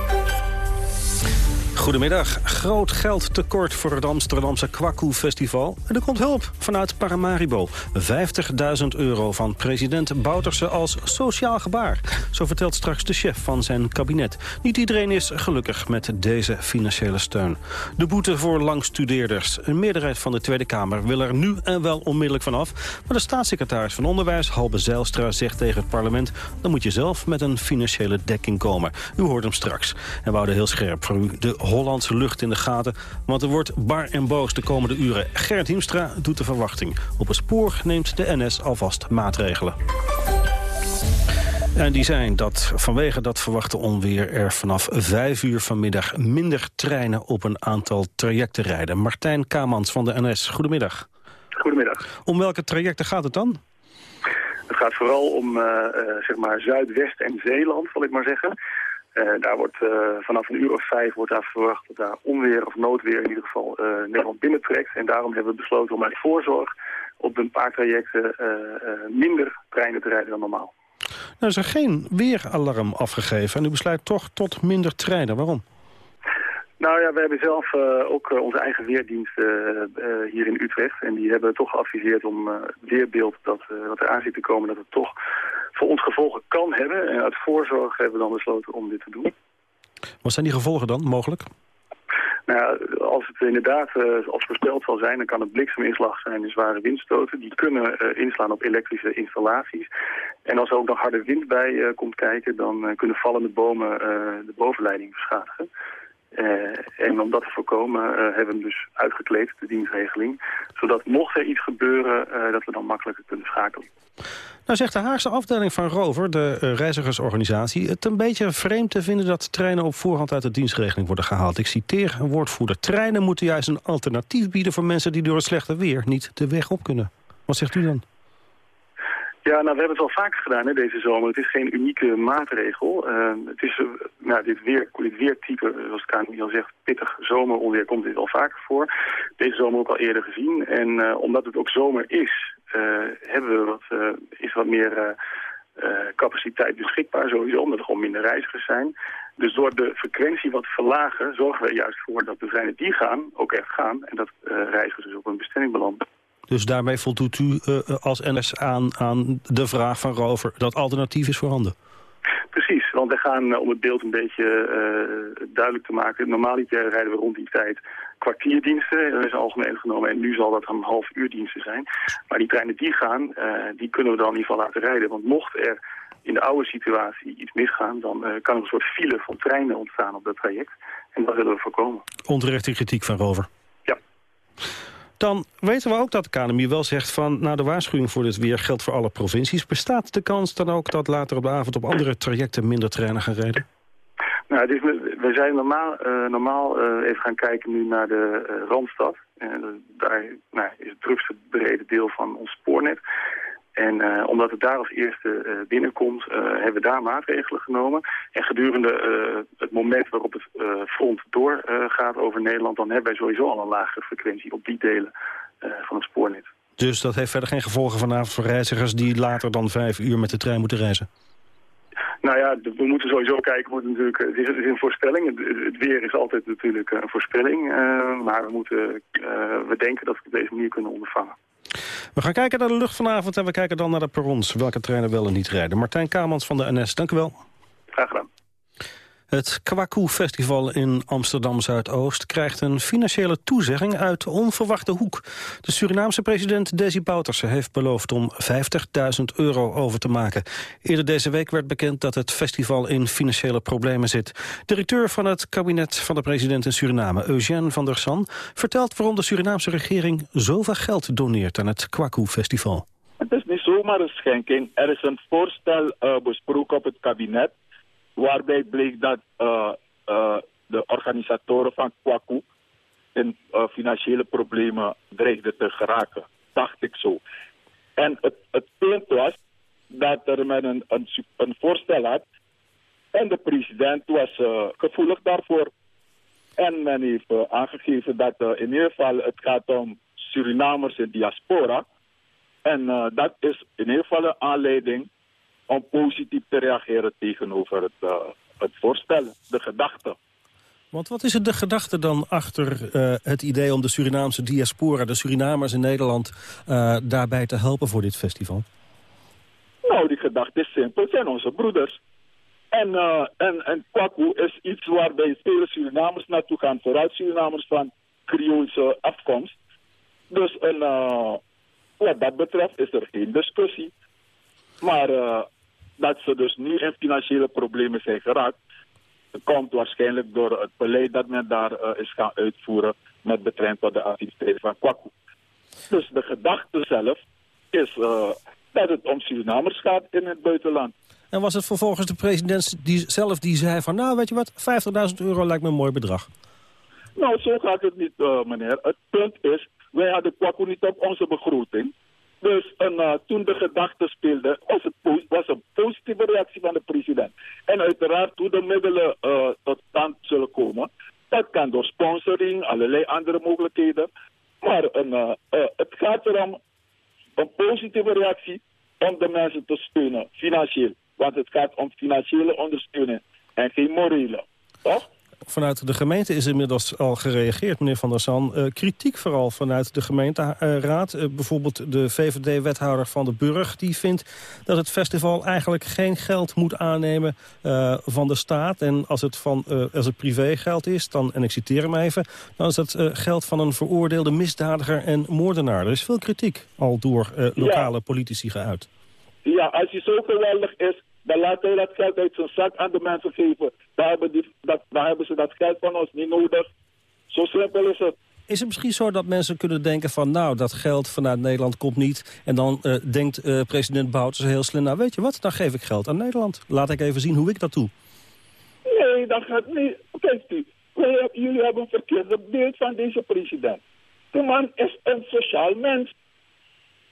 Goedemiddag. Groot geldtekort voor het Amsterdamse Kwaku Festival. En er komt hulp vanuit Paramaribo. 50.000 euro van president Bouterse als sociaal gebaar. Zo vertelt straks de chef van zijn kabinet. Niet iedereen is gelukkig met deze financiële steun. De boete voor langstudeerders. Een meerderheid van de Tweede Kamer wil er nu en wel onmiddellijk vanaf. Maar de staatssecretaris van Onderwijs, Halbe Zijlstra, zegt tegen het parlement... dan moet je zelf met een financiële dekking komen. U hoort hem straks. En we houden heel scherp voor u de Hollandse lucht in de gaten. Want er wordt bar en boos de komende uren. Gerrit Hiemstra doet de verwachting. Op het spoor neemt de NS alvast maatregelen. En die zijn dat vanwege dat verwachte onweer er vanaf vijf uur vanmiddag minder treinen op een aantal trajecten rijden. Martijn Kamans van de NS, goedemiddag. Goedemiddag. Om welke trajecten gaat het dan? Het gaat vooral om uh, uh, zeg maar Zuidwest en Zeeland, zal ik maar zeggen. Uh, daar wordt vanaf een uur of vijf wordt daar verwacht dat daar onweer of noodweer in ieder geval Nederland binnentrekt. En daarom hebben we besloten om uit voorzorg op een paar trajecten minder treinen te rijden dan normaal. Nou is er geen weeralarm afgegeven en u besluit toch tot minder treinen. Waarom? Nou ja, we hebben zelf uh, ook uh, onze eigen weerdienst uh, hier in Utrecht. En die hebben toch geadviseerd om het weerbeeld dat, wat er aan zit te komen... dat het toch voor ons gevolgen kan hebben. En uit voorzorg hebben we dan besloten om dit te doen. Wat zijn die gevolgen dan mogelijk? Nou ja, als het inderdaad als voorspeld zal zijn, dan kan het blikseminslag zijn en zware windstoten. Die kunnen inslaan op elektrische installaties. En als er ook nog harde wind bij komt kijken, dan kunnen vallende bomen de bovenleiding beschadigen. En om dat te voorkomen hebben we hem dus uitgekleed, de dienstregeling. Zodat mocht er iets gebeuren, dat we dan makkelijker kunnen schakelen. Nou zegt de Haagse afdeling van Rover, de reizigersorganisatie... het een beetje vreemd te vinden dat treinen op voorhand uit de dienstregeling worden gehaald. Ik citeer een woordvoerder. Treinen moeten juist een alternatief bieden voor mensen die door het slechte weer niet de weg op kunnen. Wat zegt u dan? Ja, nou, we hebben het al vaker gedaan hè, deze zomer. Het is geen unieke maatregel. Uh, het is, uh, nou, dit, weer, dit weertype, zoals KNMI al zegt, pittig zomeronweer komt dit al vaker voor. Deze zomer ook al eerder gezien. En uh, omdat het ook zomer is, hebben we wat, is wat meer capaciteit beschikbaar sowieso, omdat er gewoon minder reizigers zijn. Dus door de frequentie wat te verlagen, zorgen we juist voor dat de treinen die gaan, ook echt gaan. En dat reizigers dus op een bestemming belanden. Dus daarmee voldoet u uh, als NS aan, aan de vraag van Rover dat alternatief is voorhanden? Precies, want we gaan, om het beeld een beetje uh, duidelijk te maken... normaliter rijden we rond die tijd kwartierdiensten, dat is algemeen genomen. En nu zal dat een half uur diensten zijn. Maar die treinen die gaan, uh, die kunnen we dan in ieder geval laten rijden. Want mocht er in de oude situatie iets misgaan... dan kan er een soort file van treinen ontstaan op dat traject. En dat willen we voorkomen. Onterechte kritiek van Rover. Ja. Dan weten we ook dat de KNMI wel zegt van... nou, de waarschuwing voor dit weer geldt voor alle provincies. Bestaat de kans dan ook dat later op de avond op andere trajecten minder treinen gaan rijden? Nou, we zijn normaal, uh, normaal uh, even gaan kijken nu naar de uh, Randstad. daar nou, is het drukste brede deel van ons spoornet. En uh, omdat het daar als eerste uh, binnenkomt, uh, hebben we daar maatregelen genomen. En gedurende het moment waarop het front doorgaat over Nederland... dan hebben wij sowieso al een lagere frequentie op die delen van het spoornet. Dus dat heeft verder geen gevolgen vanavond voor reizigers... die later dan vijf uur met de trein moeten reizen? Nou ja, we moeten sowieso kijken. Moet natuurlijk, het, is, het is een voorspelling. Het, het, weer is altijd natuurlijk een voorspelling. maar we, moeten, we denken dat we het op deze manier kunnen ondervangen. We gaan kijken naar de lucht vanavond en we kijken dan naar de perrons. Welke treinen wel en niet rijden. Martijn Kamans van de NS, dank u wel. Graag gedaan. Het Kwaku Festival in Amsterdam-Zuidoost krijgt een financiële toezegging uit onverwachte hoek. De Surinaamse president Desi Bouterse heeft beloofd om 50.000 euro over te maken. Eerder deze week werd bekend dat het festival in financiële problemen zit. Directeur van het kabinet van de president in Suriname, Eugène van der San, vertelt waarom de Surinaamse regering zoveel geld doneert aan het Kwaku Festival. Het is niet zomaar een schenking. Er is een voorstel uh, besproken op het kabinet waarbij bleek dat uh, uh, de organisatoren van Kwaku in uh, financiële problemen dreigden te geraken. Dacht ik zo. En het, het punt was dat er men een, een, een voorstel had en de president was gevoelig daarvoor. En men heeft aangegeven dat in ieder geval het gaat om Surinamers in diaspora. En dat is in ieder geval een aanleiding om positief te reageren tegenover het, uh, het voorstellen, de gedachte. Want wat is het de gedachte dan achter uh, het idee om de Surinaamse diaspora, de Surinamers in Nederland, uh, daarbij te helpen voor dit festival? Nou, die gedachte is simpel, het zijn onze broeders. En, uh, en, en Kwaku is iets waarbij vele Surinamers naartoe gaan, vooral Surinamers van Creoolse afkomst. Dus en, wat dat betreft is er geen discussie. Maar dat ze dus nu in financiële problemen zijn geraakt, komt waarschijnlijk door het beleid dat men daar uh, is gaan uitvoeren met betrekking tot de activiteiten van Kwaku. Dus de gedachte zelf is uh, dat het om Surinamers gaat in het buitenland. En was het vervolgens de president die, zelf die zei van... nou, weet je wat, 50.000 euro lijkt me een mooi bedrag? Nou, zo gaat het niet, uh, meneer. Het punt is, wij hadden Kwaku niet op onze begroting. Dus en, uh, toen de gedachte speelde, was het was een positieve reactie van de president. En uiteraard hoe de middelen uh, tot stand zullen komen. Dat kan door sponsoring, allerlei andere mogelijkheden. Maar een, uh, het gaat erom een positieve reactie om de mensen te steunen, financieel. Want het gaat om financiële ondersteuning en geen morele. Toch? Vanuit de gemeente is inmiddels al gereageerd, meneer Van der San. Uh, kritiek vooral vanuit de gemeenteraad. Uh, bijvoorbeeld de VVD-wethouder van de Burg. Die vindt dat het festival eigenlijk geen geld moet aannemen uh, van de staat. En als het, van, als het privégeld is, dan, en ik citeer hem even... dan is het geld van een veroordeelde misdadiger en moordenaar. Er is veel kritiek al door lokale ja. politici geuit. Ja, als hij zo geweldig is, Dan laat hij dat geld uit zijn zak aan de mensen geven. Dan hebben, die, dat, dan hebben ze dat geld van ons niet nodig. Zo simpel is het. Is het misschien zo dat mensen kunnen denken van... nou, dat geld vanuit Nederland komt niet. En dan uh, denkt uh, president Bouters heel slim... nou, weet je wat, dan geef ik geld aan Nederland. Laat ik even zien hoe ik dat doe. Nee, dat gaat niet. Kijk jullie hebben een verkeerde beeld van deze president. De man is een sociaal mens.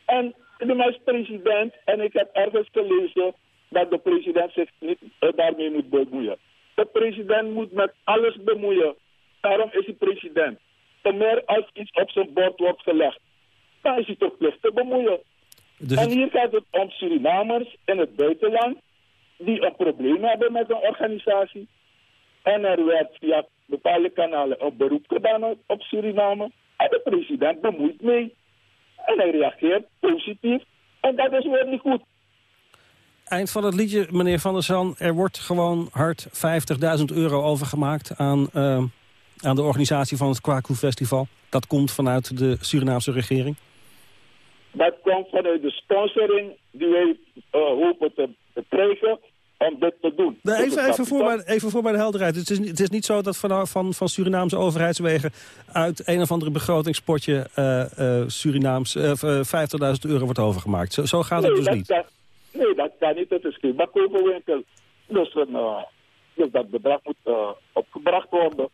En de man is president. En ik heb ergens gelezen dat de president zich niet uh, daarmee moet bemoeien. De president moet met alles bemoeien. Daarom is hij president. Ten meer als iets op zijn bord wordt gelegd. Dan is hij toch plicht te bemoeien. Dus en hier gaat het om Surinamers in het buitenland die een probleem hebben met een organisatie. En er werd via bepaalde kanalen een beroep gedaan op Suriname. En de president bemoeit mee. En hij reageert positief. En dat is weer niet goed. Eind van het liedje, meneer Van der Zan. Er wordt gewoon hard 50.000 euro overgemaakt aan, uh, aan de organisatie van het Kwaku Festival. Dat komt vanuit de Surinaamse regering? Dat komt vanuit de sponsoring die wij uh, hopen te, krijgen om dit te doen. Nee, even, even, voor mijn, even voor mijn helderheid. Het is, het is niet zo dat van, van, van Surinaamse overheidswegen... uit een of andere begrotingspotje uh, uh, Surinaams uh, 50.000 euro wordt overgemaakt. Zo, zo gaat nee, het dus dat niet. Nee, dat kan niet. Dat is geen bakkoverwinkel. Dus, dus dat bedrag moet opgebracht worden.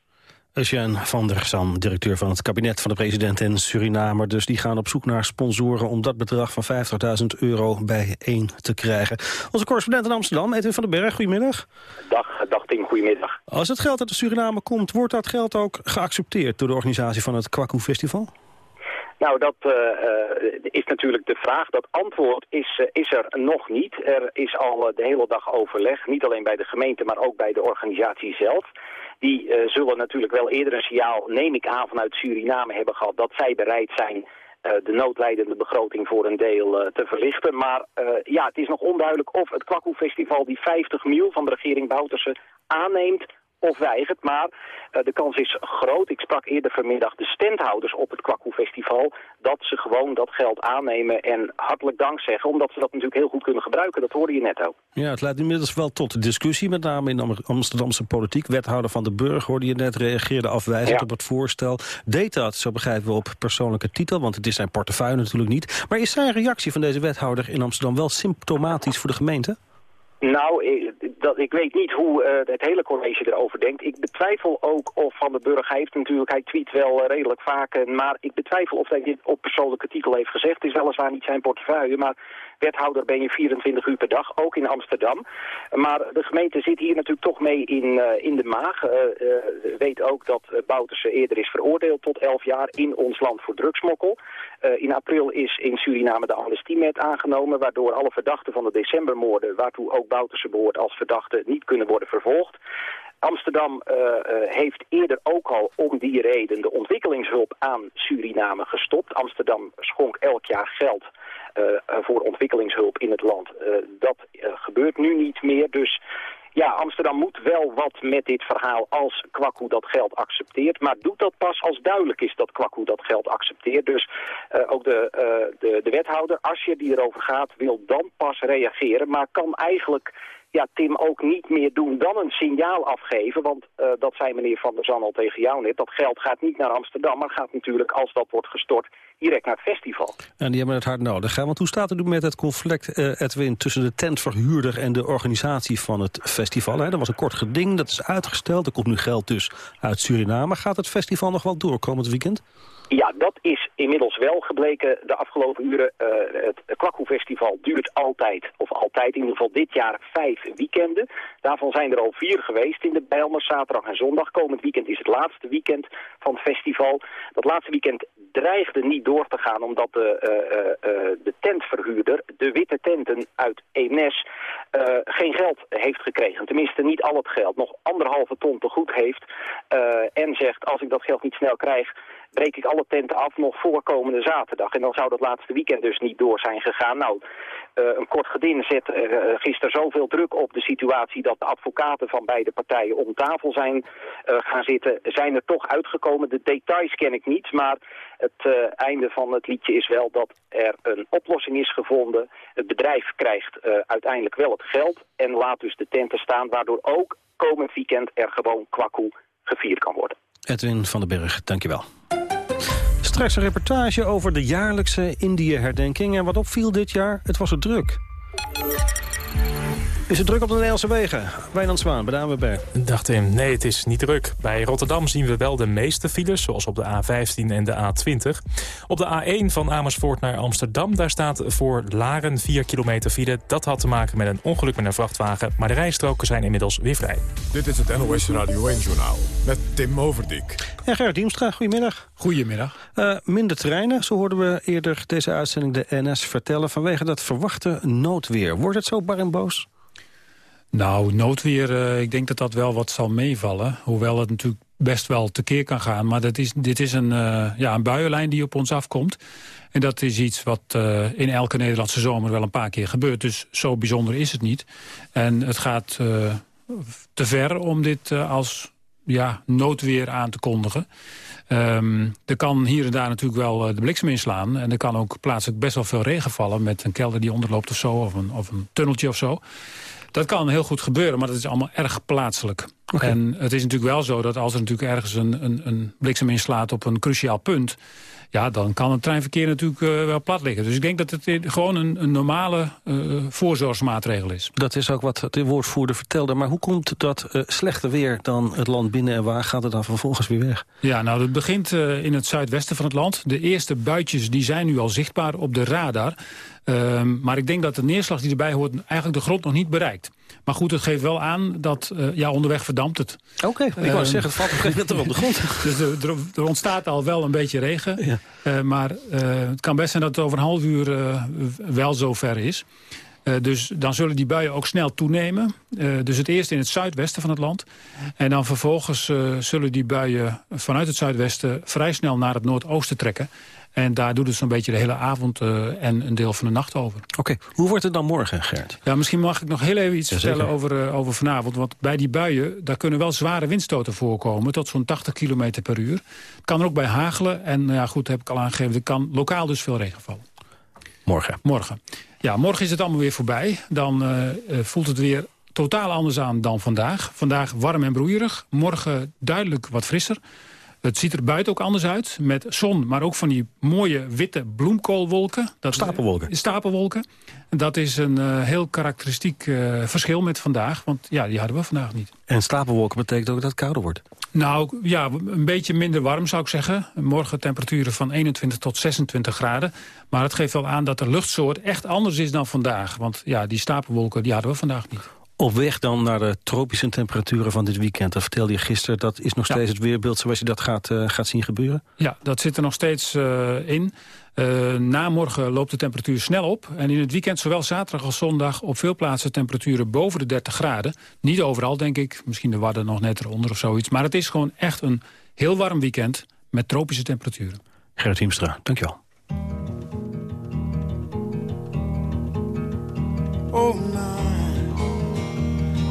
Eugène van der Zan, directeur van het kabinet van de president in Suriname. Dus die gaan op zoek naar sponsoren om dat bedrag van 50.000 euro bijeen te krijgen. Onze correspondent in Amsterdam, Edwin van den Berg, goedemiddag. Dag, dag Tim, goedemiddag. Als het geld uit de Suriname komt, wordt dat geld ook geaccepteerd door de organisatie van het Kwaku Festival? Nou, dat uh, is natuurlijk de vraag. Dat antwoord is, uh, is er nog niet. Er is al de hele dag overleg, niet alleen bij de gemeente, maar ook bij de organisatie zelf. Die zullen natuurlijk wel eerder een signaal, neem ik aan, vanuit Suriname hebben gehad... dat zij bereid zijn de noodlijdende begroting voor een deel te verlichten. Maar ja, het is nog onduidelijk of het Kwaku Festival die 50 mil van de regering Bouterse aanneemt of weigert. Maar uh, de kans is groot. Ik sprak eerder vanmiddag de standhouders op het Kwaku Festival... dat ze gewoon dat geld aannemen en hartelijk dank zeggen... omdat ze dat natuurlijk heel goed kunnen gebruiken. Dat hoorde je net ook. Ja, het leidt inmiddels wel tot discussie, met name in de Amsterdamse politiek. Wethouder van de Burg, hoorde je net, reageerde afwijzend ja. op het voorstel. Deed dat, zo begrijpen we, op persoonlijke titel... want het is zijn portefeuille natuurlijk niet. Maar is zijn reactie van deze wethouder in Amsterdam wel symptomatisch voor de gemeente? Nou, ik, dat, ik weet niet hoe uh, het hele college erover denkt. Ik betwijfel ook of Van den Burg, hij heeft natuurlijk, hij tweet wel uh, redelijk vaak, maar ik betwijfel of hij dit op persoonlijke titel heeft gezegd. Het is weliswaar niet zijn portefeuille, maar wethouder ben je 24 uur per dag, ook in Amsterdam. Maar de gemeente zit hier natuurlijk toch mee in, uh, in de maag. Uh, uh, weet ook dat Bouterse eerder is veroordeeld tot 11 jaar in ons land voor drugsmokkel. in april is in Suriname de amnestiewet aangenomen, waardoor alle verdachten van de decembermoorden, waartoe ook Bouterse behoort als verdachte, niet kunnen worden vervolgd. Amsterdam heeft eerder ook al om die reden de ontwikkelingshulp aan Suriname gestopt. Amsterdam schonk elk jaar geld voor ontwikkelingshulp in het land. dat gebeurt nu niet meer, dus... Ja, Amsterdam moet wel wat met dit verhaal als Kwaku dat geld accepteert. Maar doet dat pas als duidelijk is dat Kwaku dat geld accepteert. Dus ook de, de, de wethouder, als je die erover gaat, wil dan pas reageren. Maar kan eigenlijk ja, Tim ook niet meer doen dan een signaal afgeven. Want dat zei meneer Van der Zan al tegen jou net. Dat geld gaat niet naar Amsterdam, maar gaat natuurlijk, als dat wordt gestort, direct naar het festival. En die hebben het hard nodig. Hè? Want hoe staat het nu met het conflict, uh, Edwin, tussen de tentverhuurder en de organisatie van het festival? Hè? Er was een kort geding, dat is uitgesteld. Er komt nu geld dus uit Suriname. Gaat het festival nog wel door komend weekend? Ja, dat is inmiddels wel gebleken de afgelopen uren. Uh, het Kwakkoe-festival duurt altijd, of altijd in ieder geval dit jaar, vijf weekenden. Daarvan zijn er al vier geweest in de Bijlmer, zaterdag en zondag. Komend weekend is het laatste weekend van het festival. Dat laatste weekend dreigde niet door te gaan omdat de, uh, uh, de tentverhuurder, de witte tenten uit Eemnes, geen geld heeft gekregen. Tenminste niet al het geld, nog anderhalve ton te goed heeft. en zegt, als ik dat geld niet snel krijg breek ik alle tenten af nog voor komende zaterdag. En dan zou dat laatste weekend dus niet door zijn gegaan. Nou, een kort geding zet gisteren zoveel druk op de situatie... dat de advocaten van beide partijen om tafel zijn gaan zitten. Zijn er toch uitgekomen. De details ken ik niet, maar het einde van het liedje is wel dat er een oplossing is gevonden. Het bedrijf krijgt uiteindelijk wel het geld en laat dus de tenten staan... waardoor ook komend weekend er gewoon kwakkoe gevierd kan worden. Edwin van den Berg, dankjewel. Straks een reportage over de jaarlijkse Indië-herdenking. En wat opviel dit jaar, het was er druk. Is het druk op de Nederlandse wegen? Wijnand Zwaan, bij de ANWB. Dacht Tim, nee, het is niet druk. Bij Rotterdam zien we wel de meeste files, zoals op de A15 en de A20. Op de A1 van Amersfoort naar Amsterdam, daar staat voor Laren 4 kilometer file. Dat had te maken met een ongeluk met een vrachtwagen, maar de rijstroken zijn inmiddels weer vrij. Dit is het NOS Radio 1-journaal met Tim Overdijk. En Gerrit Diemstra, goedemiddag. Goedemiddag. Uh, minder treinen, zo hoorden we eerder deze uitzending de NS vertellen... vanwege dat verwachte noodweer. Wordt het zo bar en boos? Nou, noodweer, uh, ik denk dat dat wel wat zal meevallen. Hoewel het natuurlijk best wel tekeer kan gaan. Maar dat is, dit is een, uh, ja, een buienlijn die op ons afkomt. En dat is iets wat uh, in elke Nederlandse zomer wel een paar keer gebeurt. Dus zo bijzonder is het niet. En het gaat te ver om dit als ja, noodweer aan te kondigen. Um, er kan hier en daar natuurlijk wel de bliksem inslaan. En er kan ook plaatselijk best wel veel regen vallen... met een kelder die onderloopt of zo, of een, of een tunneltje of zo. Dat kan heel goed gebeuren, maar dat is allemaal erg plaatselijk. En het is natuurlijk wel zo dat als er natuurlijk ergens een, een, een bliksem inslaat op een cruciaal punt ja, dan kan het treinverkeer natuurlijk uh, wel plat liggen. Dus ik denk dat het gewoon een, een normale uh, voorzorgsmaatregel is. Dat is ook wat de woordvoerder vertelde. Maar hoe komt dat uh, slechte weer dan het land binnen... en waar gaat het dan vervolgens weer weg? Ja, nou, het begint in het zuidwesten van het land. De eerste buitjes die zijn nu al zichtbaar op de radar. Ehm, maar ik denk dat de neerslag die erbij hoort... eigenlijk de grond nog niet bereikt. Maar goed, het geeft wel aan dat uh, ja, onderweg verdampt het. Oké, ik wou uh, zeggen, het valt op een gegeven op de grond. dus er, er, er, ontstaat al wel een beetje regen. Ja. Uh, maar het kan best zijn dat het over een half uur wel zo ver is. Uh, dus dan zullen die buien ook snel toenemen. Uh, dus het eerst in het zuidwesten van het land. En dan vervolgens uh, zullen die buien vanuit het zuidwesten... vrij snel naar het noordoosten trekken. En daar doet het zo'n beetje de hele avond uh, en een deel van de nacht over. Oké, okay. hoe wordt het dan morgen, Gert? Ja, misschien mag ik nog heel even iets vertellen over, uh, over vanavond. Want bij die buien, daar kunnen wel zware windstoten voorkomen... tot zo'n 80 km per uur. Het kan er ook bij hagelen. En ja, goed, heb ik al aangegeven, er kan lokaal dus veel regen vallen. Morgen? Morgen. Ja, morgen is het allemaal weer voorbij. Dan uh, voelt het weer totaal anders aan dan vandaag. Vandaag warm en broeierig. Morgen duidelijk wat frisser. Het ziet er buiten ook anders uit, met zon, maar ook van die mooie witte bloemkoolwolken. Dat, stapelwolken. Stapelwolken. Dat is een uh, heel karakteristiek uh, verschil met vandaag, want ja, die hadden we vandaag niet. En stapelwolken betekent ook dat het kouder wordt? Nou, ja, een beetje minder warm zou ik zeggen. Morgen temperaturen van 21 tot 26 graden. Maar het geeft wel aan dat de luchtsoort echt anders is dan vandaag. Want ja, die stapelwolken die hadden we vandaag niet. Op weg dan naar de tropische temperaturen van dit weekend. Dat vertelde je gisteren, dat is nog steeds het weerbeeld zoals je dat gaat, uh, gaat zien gebeuren? Ja, dat zit er nog steeds uh, in. Uh, na morgen loopt de temperatuur snel op. En in het weekend, zowel zaterdag als zondag... op veel plaatsen temperaturen boven de 30 graden. Niet overal, denk ik. Misschien de Wadden nog net eronder of zoiets. Maar het is gewoon echt een heel warm weekend met tropische temperaturen. Gerrit Hiemstra, dankjewel. Oh, my.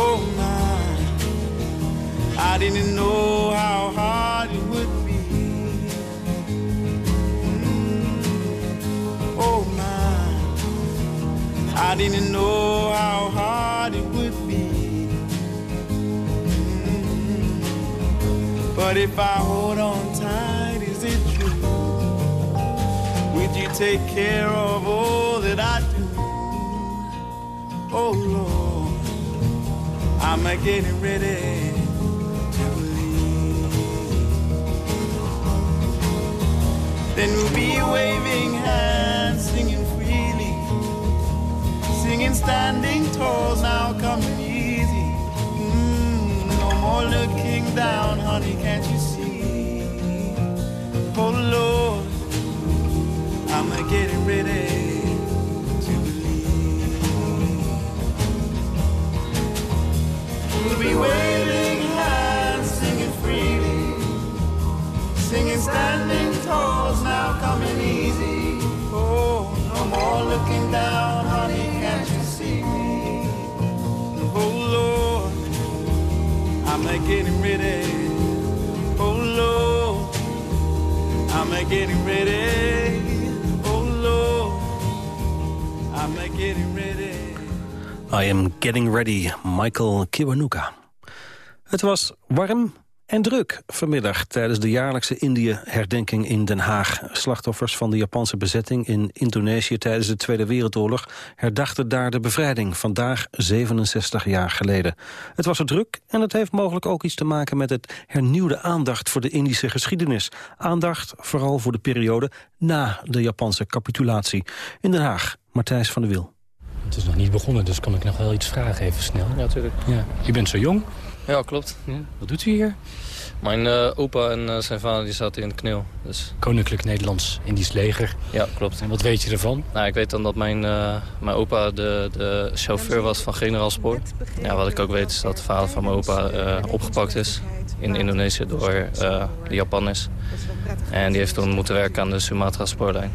Oh my, I didn't know how hard it would be. Mm. Oh my, I didn't know how hard it would be. Mm. But if I hold on tight, is it true? Would you take care of all that I do? Oh Lord. I'm a getting ready to leave. Then we'll be waving hands, singing freely, singing standing tall, now coming easy. Mm, no more looking down, honey, can't you see? Getting ready, Michael Kiwanuka. Het was warm en druk vanmiddag tijdens de jaarlijkse Indië-herdenking in Den Haag. Slachtoffers van de Japanse bezetting in Indonesië tijdens de Tweede Wereldoorlog herdachten daar de bevrijding, vandaag 67 jaar geleden. Het was er druk en het heeft mogelijk ook iets te maken met het hernieuwde aandacht voor de Indische geschiedenis. Aandacht vooral voor de periode na de Japanse capitulatie. In Den Haag, Matthijs van der Wiel. Het is nog niet begonnen, dus kan ik nog wel iets vragen even snel. Ja, natuurlijk. Ja. Je bent zo jong. Ja, klopt. Ja. Wat doet u hier? Mijn uh, opa en uh, zijn vader die zaten in het kneel. Dus... Koninklijk Nederlands Indisch leger. Ja, klopt. En wat weet je ervan? Nou, ik weet dan dat mijn, uh, mijn opa de, de chauffeur was van Generaal Spoor. Ja, wat ik ook weet is dat de vader van mijn opa opgepakt is in Indonesië door de Japanners. En die heeft toen moeten werken aan de Sumatra spoorlijn.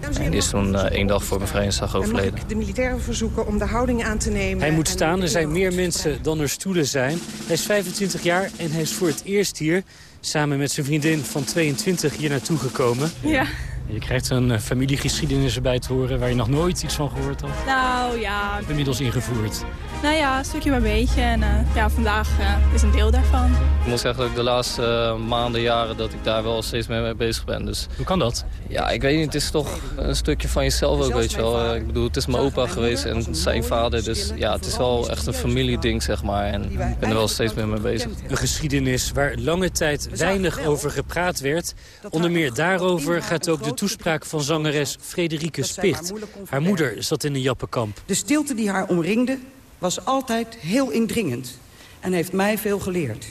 En die is toen uh, één dag voor bevrijdingsdag overleden. Mag ik de militairen verzoeken om de houding aan te nemen? Hij moet staan, er zijn meer mensen dan er stoelen zijn. Hij is 25 jaar en hij is voor het eerst hier... samen met zijn vriendin van 22 hier naartoe gekomen. Ja. Je krijgt een uh, familiegeschiedenis erbij te horen... waar je nog nooit iets van gehoord had. Nou, ja. Inmiddels ingevoerd. Nou ja, een stukje bij beetje. En uh, ja, vandaag uh, is een deel daarvan. Ik moet zeggen dat ik de laatste uh, maanden, jaren... dat ik daar wel steeds mee, mee bezig ben. Dus, Hoe kan dat? Ja, ik weet niet. Het is toch een stukje van jezelf ook, weet je wel. ik bedoel, het is mijn opa geweest en zijn vader. Dus ja, het is wel echt een familieding, zeg maar. En ik ben er wel steeds mee mee bezig. Een geschiedenis waar lange tijd weinig over gepraat werd. Onder meer daarover gaat ook de toespraak van zangeres Frederike Spicht. Haar moeder zat in een jappenkamp. De stilte die haar omringde was altijd heel indringend en heeft mij veel geleerd.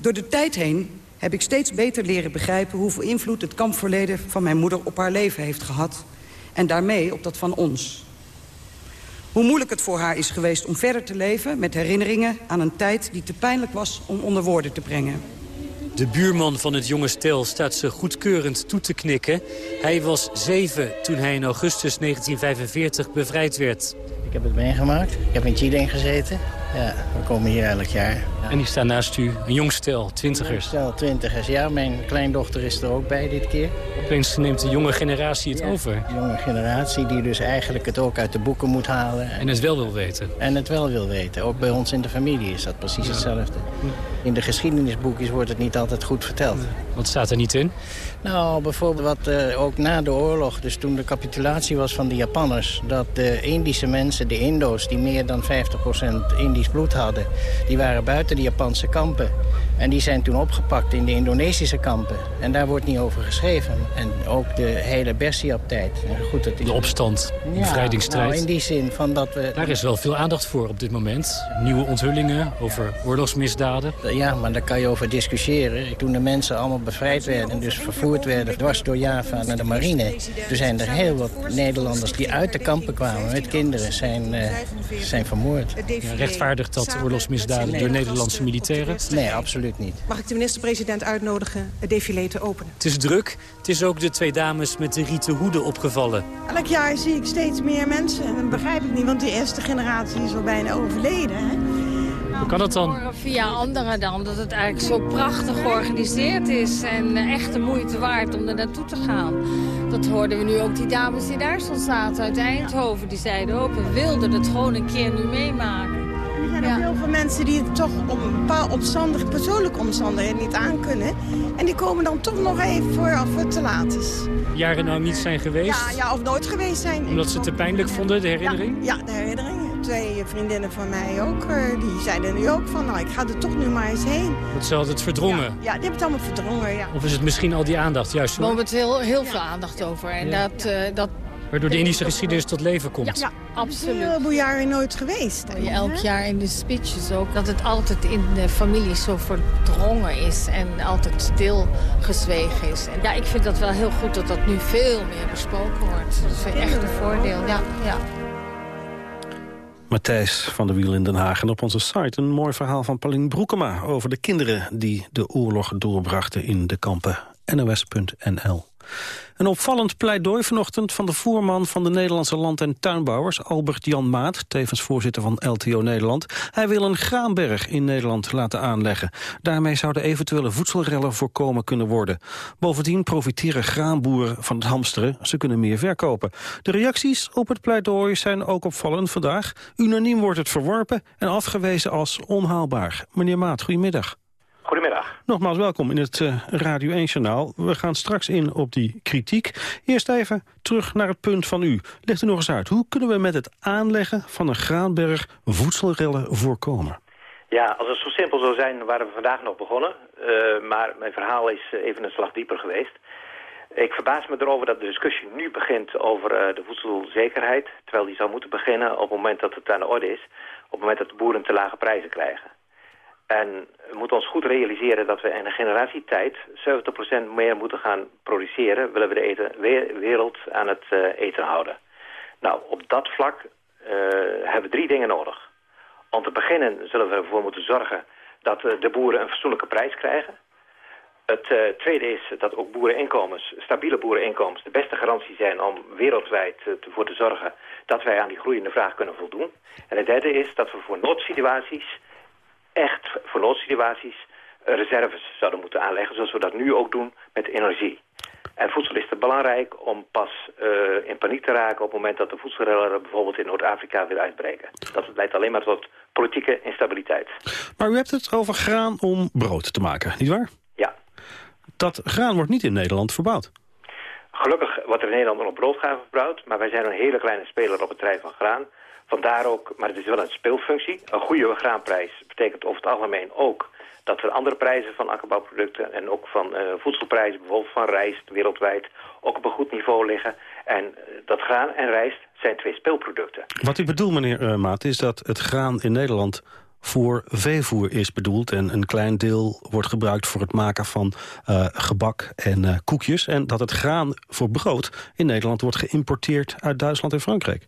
Door de tijd heen heb ik steeds beter leren begrijpen... hoeveel invloed het kampverleden van mijn moeder op haar leven heeft gehad... en daarmee op dat van ons. Hoe moeilijk het voor haar is geweest om verder te leven... met herinneringen aan een tijd die te pijnlijk was om onder woorden te brengen. De buurman van het jonge stel staat ze goedkeurend toe te knikken. Hij was zeven toen hij in augustus 1945 bevrijd werd. Ik heb het meegemaakt. Ik heb in Chile gezeten. Ja, we komen hier elk jaar. Ja. En die staan naast u, een jong stel, twintigers. Een stel, twintigers. Ja, mijn kleindochter is er ook bij dit keer. Opeens neemt de jonge generatie het ja, over. De jonge generatie die dus eigenlijk het ook uit de boeken moet halen. En het wel wil weten. En het wel wil weten. Ook bij ons in de familie is dat precies ja. hetzelfde. In de geschiedenisboekjes wordt het niet altijd goed verteld. Wat staat er niet in? Nou, bijvoorbeeld wat uh, ook na de oorlog, dus toen de capitulatie was van de Japanners... dat de Indische mensen, de Indo's, die meer dan 50% Indisch bloed hadden... die waren buiten de Japanse kampen. En die zijn toen opgepakt in de Indonesische kampen. En daar wordt niet over geschreven. En ook de hele Bersiap-tijd. Goed, het is... De opstand, de bevrijdingsstrijd. Nou, in die zin van dat we... Daar is wel veel aandacht voor op dit moment. Nieuwe onthullingen over oorlogsmisdaden. Ja, maar daar kan je over discussiëren. Toen de mensen allemaal bevrijd werden en dus vervoerd werden... dwars door Java naar de marine... toen zijn er heel wat Nederlanders die uit de kampen kwamen met kinderen... zijn, uh, zijn vermoord. Ja, rechtvaardigt dat oorlogsmisdaden door Nederlandse militairen? Nee, absoluut niet. Mag ik de minister-president uitnodigen het défilé te openen? Het is druk. Het is ook de twee dames met de rieten hoeden opgevallen. Elk jaar zie ik steeds meer mensen. En dat begrijp ik niet, want die eerste generatie is al bijna overleden. Hè? Hoe kan dat dan? Via anderen dan, dat het eigenlijk zo prachtig georganiseerd is... en echt de moeite waard om er naartoe te gaan. Dat hoorden we nu ook die dames die daar zo zaten uit Eindhoven. Die zeiden ook, we wilden het gewoon een keer nu meemaken. Er zijn ook heel veel mensen die het toch op een paar omstandig, persoonlijke omstandigheden niet aankunnen. En die komen dan toch nog even voor als het te laat is. Jaren nou niet zijn geweest? Ja, ja of nooit geweest zijn. Omdat ze het te pijnlijk vonden, de herinnering? Ja, ja de herinnering. twee vriendinnen van mij ook. eh, die zeiden nu ook van, nou, ik ga er toch nu maar eens heen. Dat ze hadden het verdrongen. Ja, die hebben het allemaal verdrongen, ja. Of is het misschien al die aandacht juist Momenteel heel veel aandacht over. En Ja. dat, eh, dat waardoor de Indische geschiedenis tot leven komt? Ja, absoluut. Een heleboel jaren nooit geweest. Je elk jaar in de speeches ook dat het altijd in de familie zo verdrongen is en altijd stilgezwegen is. En ja, ik vind dat wel heel goed dat dat nu veel meer besproken wordt. Dat is echt een voordeel. Ja, ja. Matthijs van der Wiel in Den Haag. En op onze site een mooi verhaal van Pauline Broekema... over de kinderen die de oorlog doorbrachten in de kampen. NOS.nl. Een opvallend pleidooi vanochtend van de voerman van de Nederlandse land- en tuinbouwers, Albert-Jan Maat, tevens voorzitter van LTO Nederland. Hij wil een graanberg in Nederland laten aanleggen. Daarmee zouden eventuele voedselrellen voorkomen kunnen worden. Bovendien profiteren graanboeren van het hamsteren. Ze kunnen meer verkopen. De reacties op het pleidooi zijn ook opvallend vandaag. Unaniem wordt het verworpen en afgewezen als onhaalbaar. Meneer Maat, goedemiddag. Goedemiddag. Nogmaals welkom in het eh, Radio 1-journaal. We gaan straks in op die kritiek. Eerst even terug naar het punt van u. Leg er nog eens uit. Hoe kunnen we met het aanleggen van een graanberg voedselrellen voorkomen? Ja, als het zo simpel zou zijn, waren we vandaag nog begonnen. Uh, maar mijn verhaal is uh, even een slag dieper geweest. Ik verbaas me erover dat de discussie nu begint over uh, de voedselzekerheid... terwijl die zou moeten beginnen op het moment dat het aan de orde is... op het moment dat de boeren te lage prijzen krijgen. En we moeten ons goed realiseren dat we in een generatietijd 70% meer moeten gaan produceren... willen we de wereld aan het uh, eten houden. Nou, op dat vlak uh, hebben we drie dingen nodig. Om te beginnen zullen we ervoor moeten zorgen dat uh, de boeren een fatsoenlijke prijs krijgen. Het tweede is dat ook boereninkomens, stabiele boereninkomens... de beste garantie zijn om wereldwijd ervoor te zorgen... dat wij aan die groeiende vraag kunnen voldoen. En het derde is dat we voor noodsituaties echt voor noodsituaties reserves zouden moeten aanleggen... zoals we dat nu ook doen met energie. En voedsel is te belangrijk om pas uh, in paniek te raken... op het moment dat de voedselrellen bijvoorbeeld in Noord-Afrika weer uitbreken. Dat leidt alleen maar tot politieke instabiliteit. Maar u hebt het over graan om brood te maken, nietwaar? Ja. Dat graan wordt niet in Nederland verbouwd. Gelukkig wordt er in Nederland nog broodgraven verbouwd... maar wij zijn een hele kleine speler op het terrein van graan... Vandaar ook, maar het is wel een speelfunctie. Een goede graanprijs betekent over het algemeen ook dat er andere prijzen van akkerbouwproducten en ook van uh, voedselprijzen, bijvoorbeeld van rijst wereldwijd, ook op een goed niveau liggen. En uh, dat graan en rijst zijn twee speelproducten. Wat ik bedoel, meneer uh, Maat, is dat het graan in Nederland voor veevoer is bedoeld... en een klein deel wordt gebruikt voor het maken van gebak en koekjes... en dat het graan voor brood in Nederland wordt geïmporteerd uit Duitsland en Frankrijk.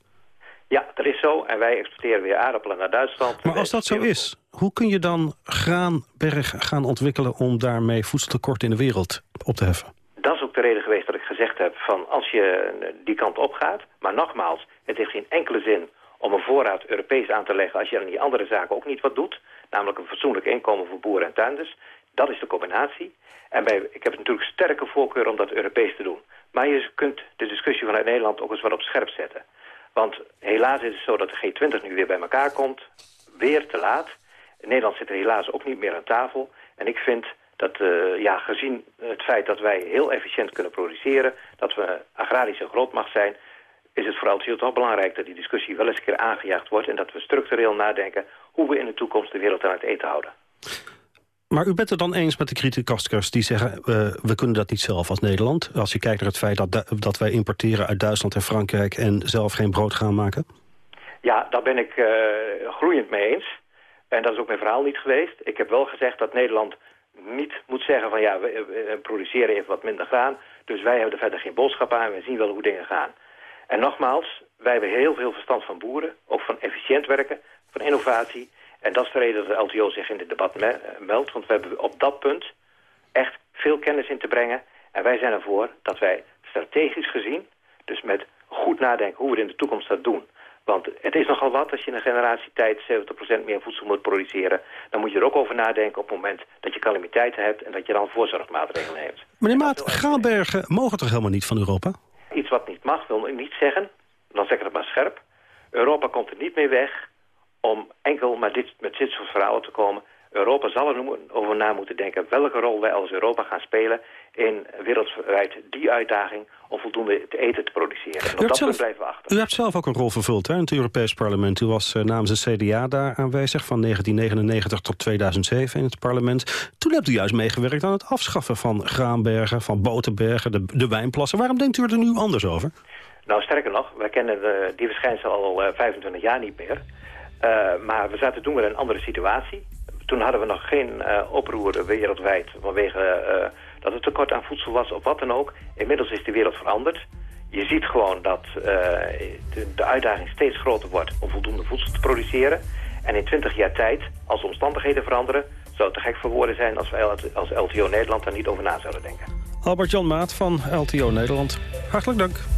Ja, dat is zo. En wij exporteren weer aardappelen naar Duitsland. Maar als dat zo is, hoe kun je dan graanberg gaan ontwikkelen... om daarmee voedseltekort in de wereld op te heffen? Dat is ook de reden geweest dat ik gezegd heb van als je die kant op gaat. Maar nogmaals, het heeft geen enkele zin om een voorraad Europees aan te leggen... als je aan die andere zaken ook niet wat doet. Namelijk een fatsoenlijk inkomen voor boeren en tuinders. Dat is de combinatie. En bij, ik heb natuurlijk sterke voorkeur om dat Europees te doen. Maar je kunt de discussie vanuit Nederland ook eens wat op scherp zetten. Want helaas is het zo dat de G20 nu weer bij elkaar komt. Weer te laat. Nederland zit er helaas ook niet meer aan tafel. En ik vind dat, uh, ja, gezien het feit dat wij heel efficiënt kunnen produceren... dat we agrarische grootmacht zijn... is het voor LTO toch belangrijk dat die discussie wel eens een keer aangejaagd wordt... en dat we structureel nadenken hoe we in de toekomst de wereld aan het eten houden. Maar u bent het dan eens met de kritiekastkers die zeggen... Uh, we kunnen dat niet zelf als Nederland? Als je kijkt naar het feit dat, dat wij importeren uit Duitsland en Frankrijk... en zelf geen brood gaan maken? Ja, daar ben ik uh, groeiend mee eens. En dat is ook mijn verhaal niet geweest. Ik heb wel gezegd dat Nederland niet moet zeggen van... ja, we, we produceren even wat minder graan... dus wij hebben er verder geen boodschap aan... we zien wel hoe dingen gaan. En nogmaals, wij hebben heel veel verstand van boeren... ook van efficiënt werken, van innovatie... En dat is de reden dat de LTO zich in dit debat me meldt. Want we hebben op dat punt echt veel kennis in te brengen. En wij zijn ervoor dat wij strategisch gezien... dus met goed nadenken hoe we het in de toekomst dat doen... Want het is nogal wat als je in een generatietijd 70% meer voedsel moet produceren. Dan moet je er ook over nadenken op het moment dat je calamiteiten hebt... en dat je dan voorzorgmaatregelen neemt. Meneer Maat, graanbergen mogen toch helemaal niet van Europa? Iets wat niet mag, wil ik niet zeggen. Dan zeg ik het maar scherp. Europa komt er niet mee weg om enkel met dit, met dit soort verhalen te komen. Europa zal er over na moeten denken welke rol wij als Europa gaan spelen in wereldwijd die uitdaging om voldoende te eten te produceren. En op dat zelf, blijven we achter. U hebt zelf ook een rol vervuld hè, in het Europees Parlement. U was uh, namens de CDA daar aanwezig van 1999 tot 2007 in het parlement. Toen hebt u juist meegewerkt aan het afschaffen van graanbergen, van boterbergen, de, de wijnplassen. Waarom denkt u er nu anders over? Nou, sterker nog, wij kennen de, die verschijnsel al uh, 25 jaar niet meer. Uh, maar we zaten toen weer in een andere situatie. Toen hadden we nog geen uh, oproer wereldwijd vanwege uh, dat het tekort aan voedsel was of wat dan ook. Inmiddels is de wereld veranderd. Je ziet gewoon dat de, de, uitdaging steeds groter wordt om voldoende voedsel te produceren. En in 20 jaar tijd, als de omstandigheden veranderen... zou het te gek voor woorden zijn als wij als LTO Nederland daar niet over na zouden denken. Albert-Jan Maat van LTO Nederland, hartelijk dank.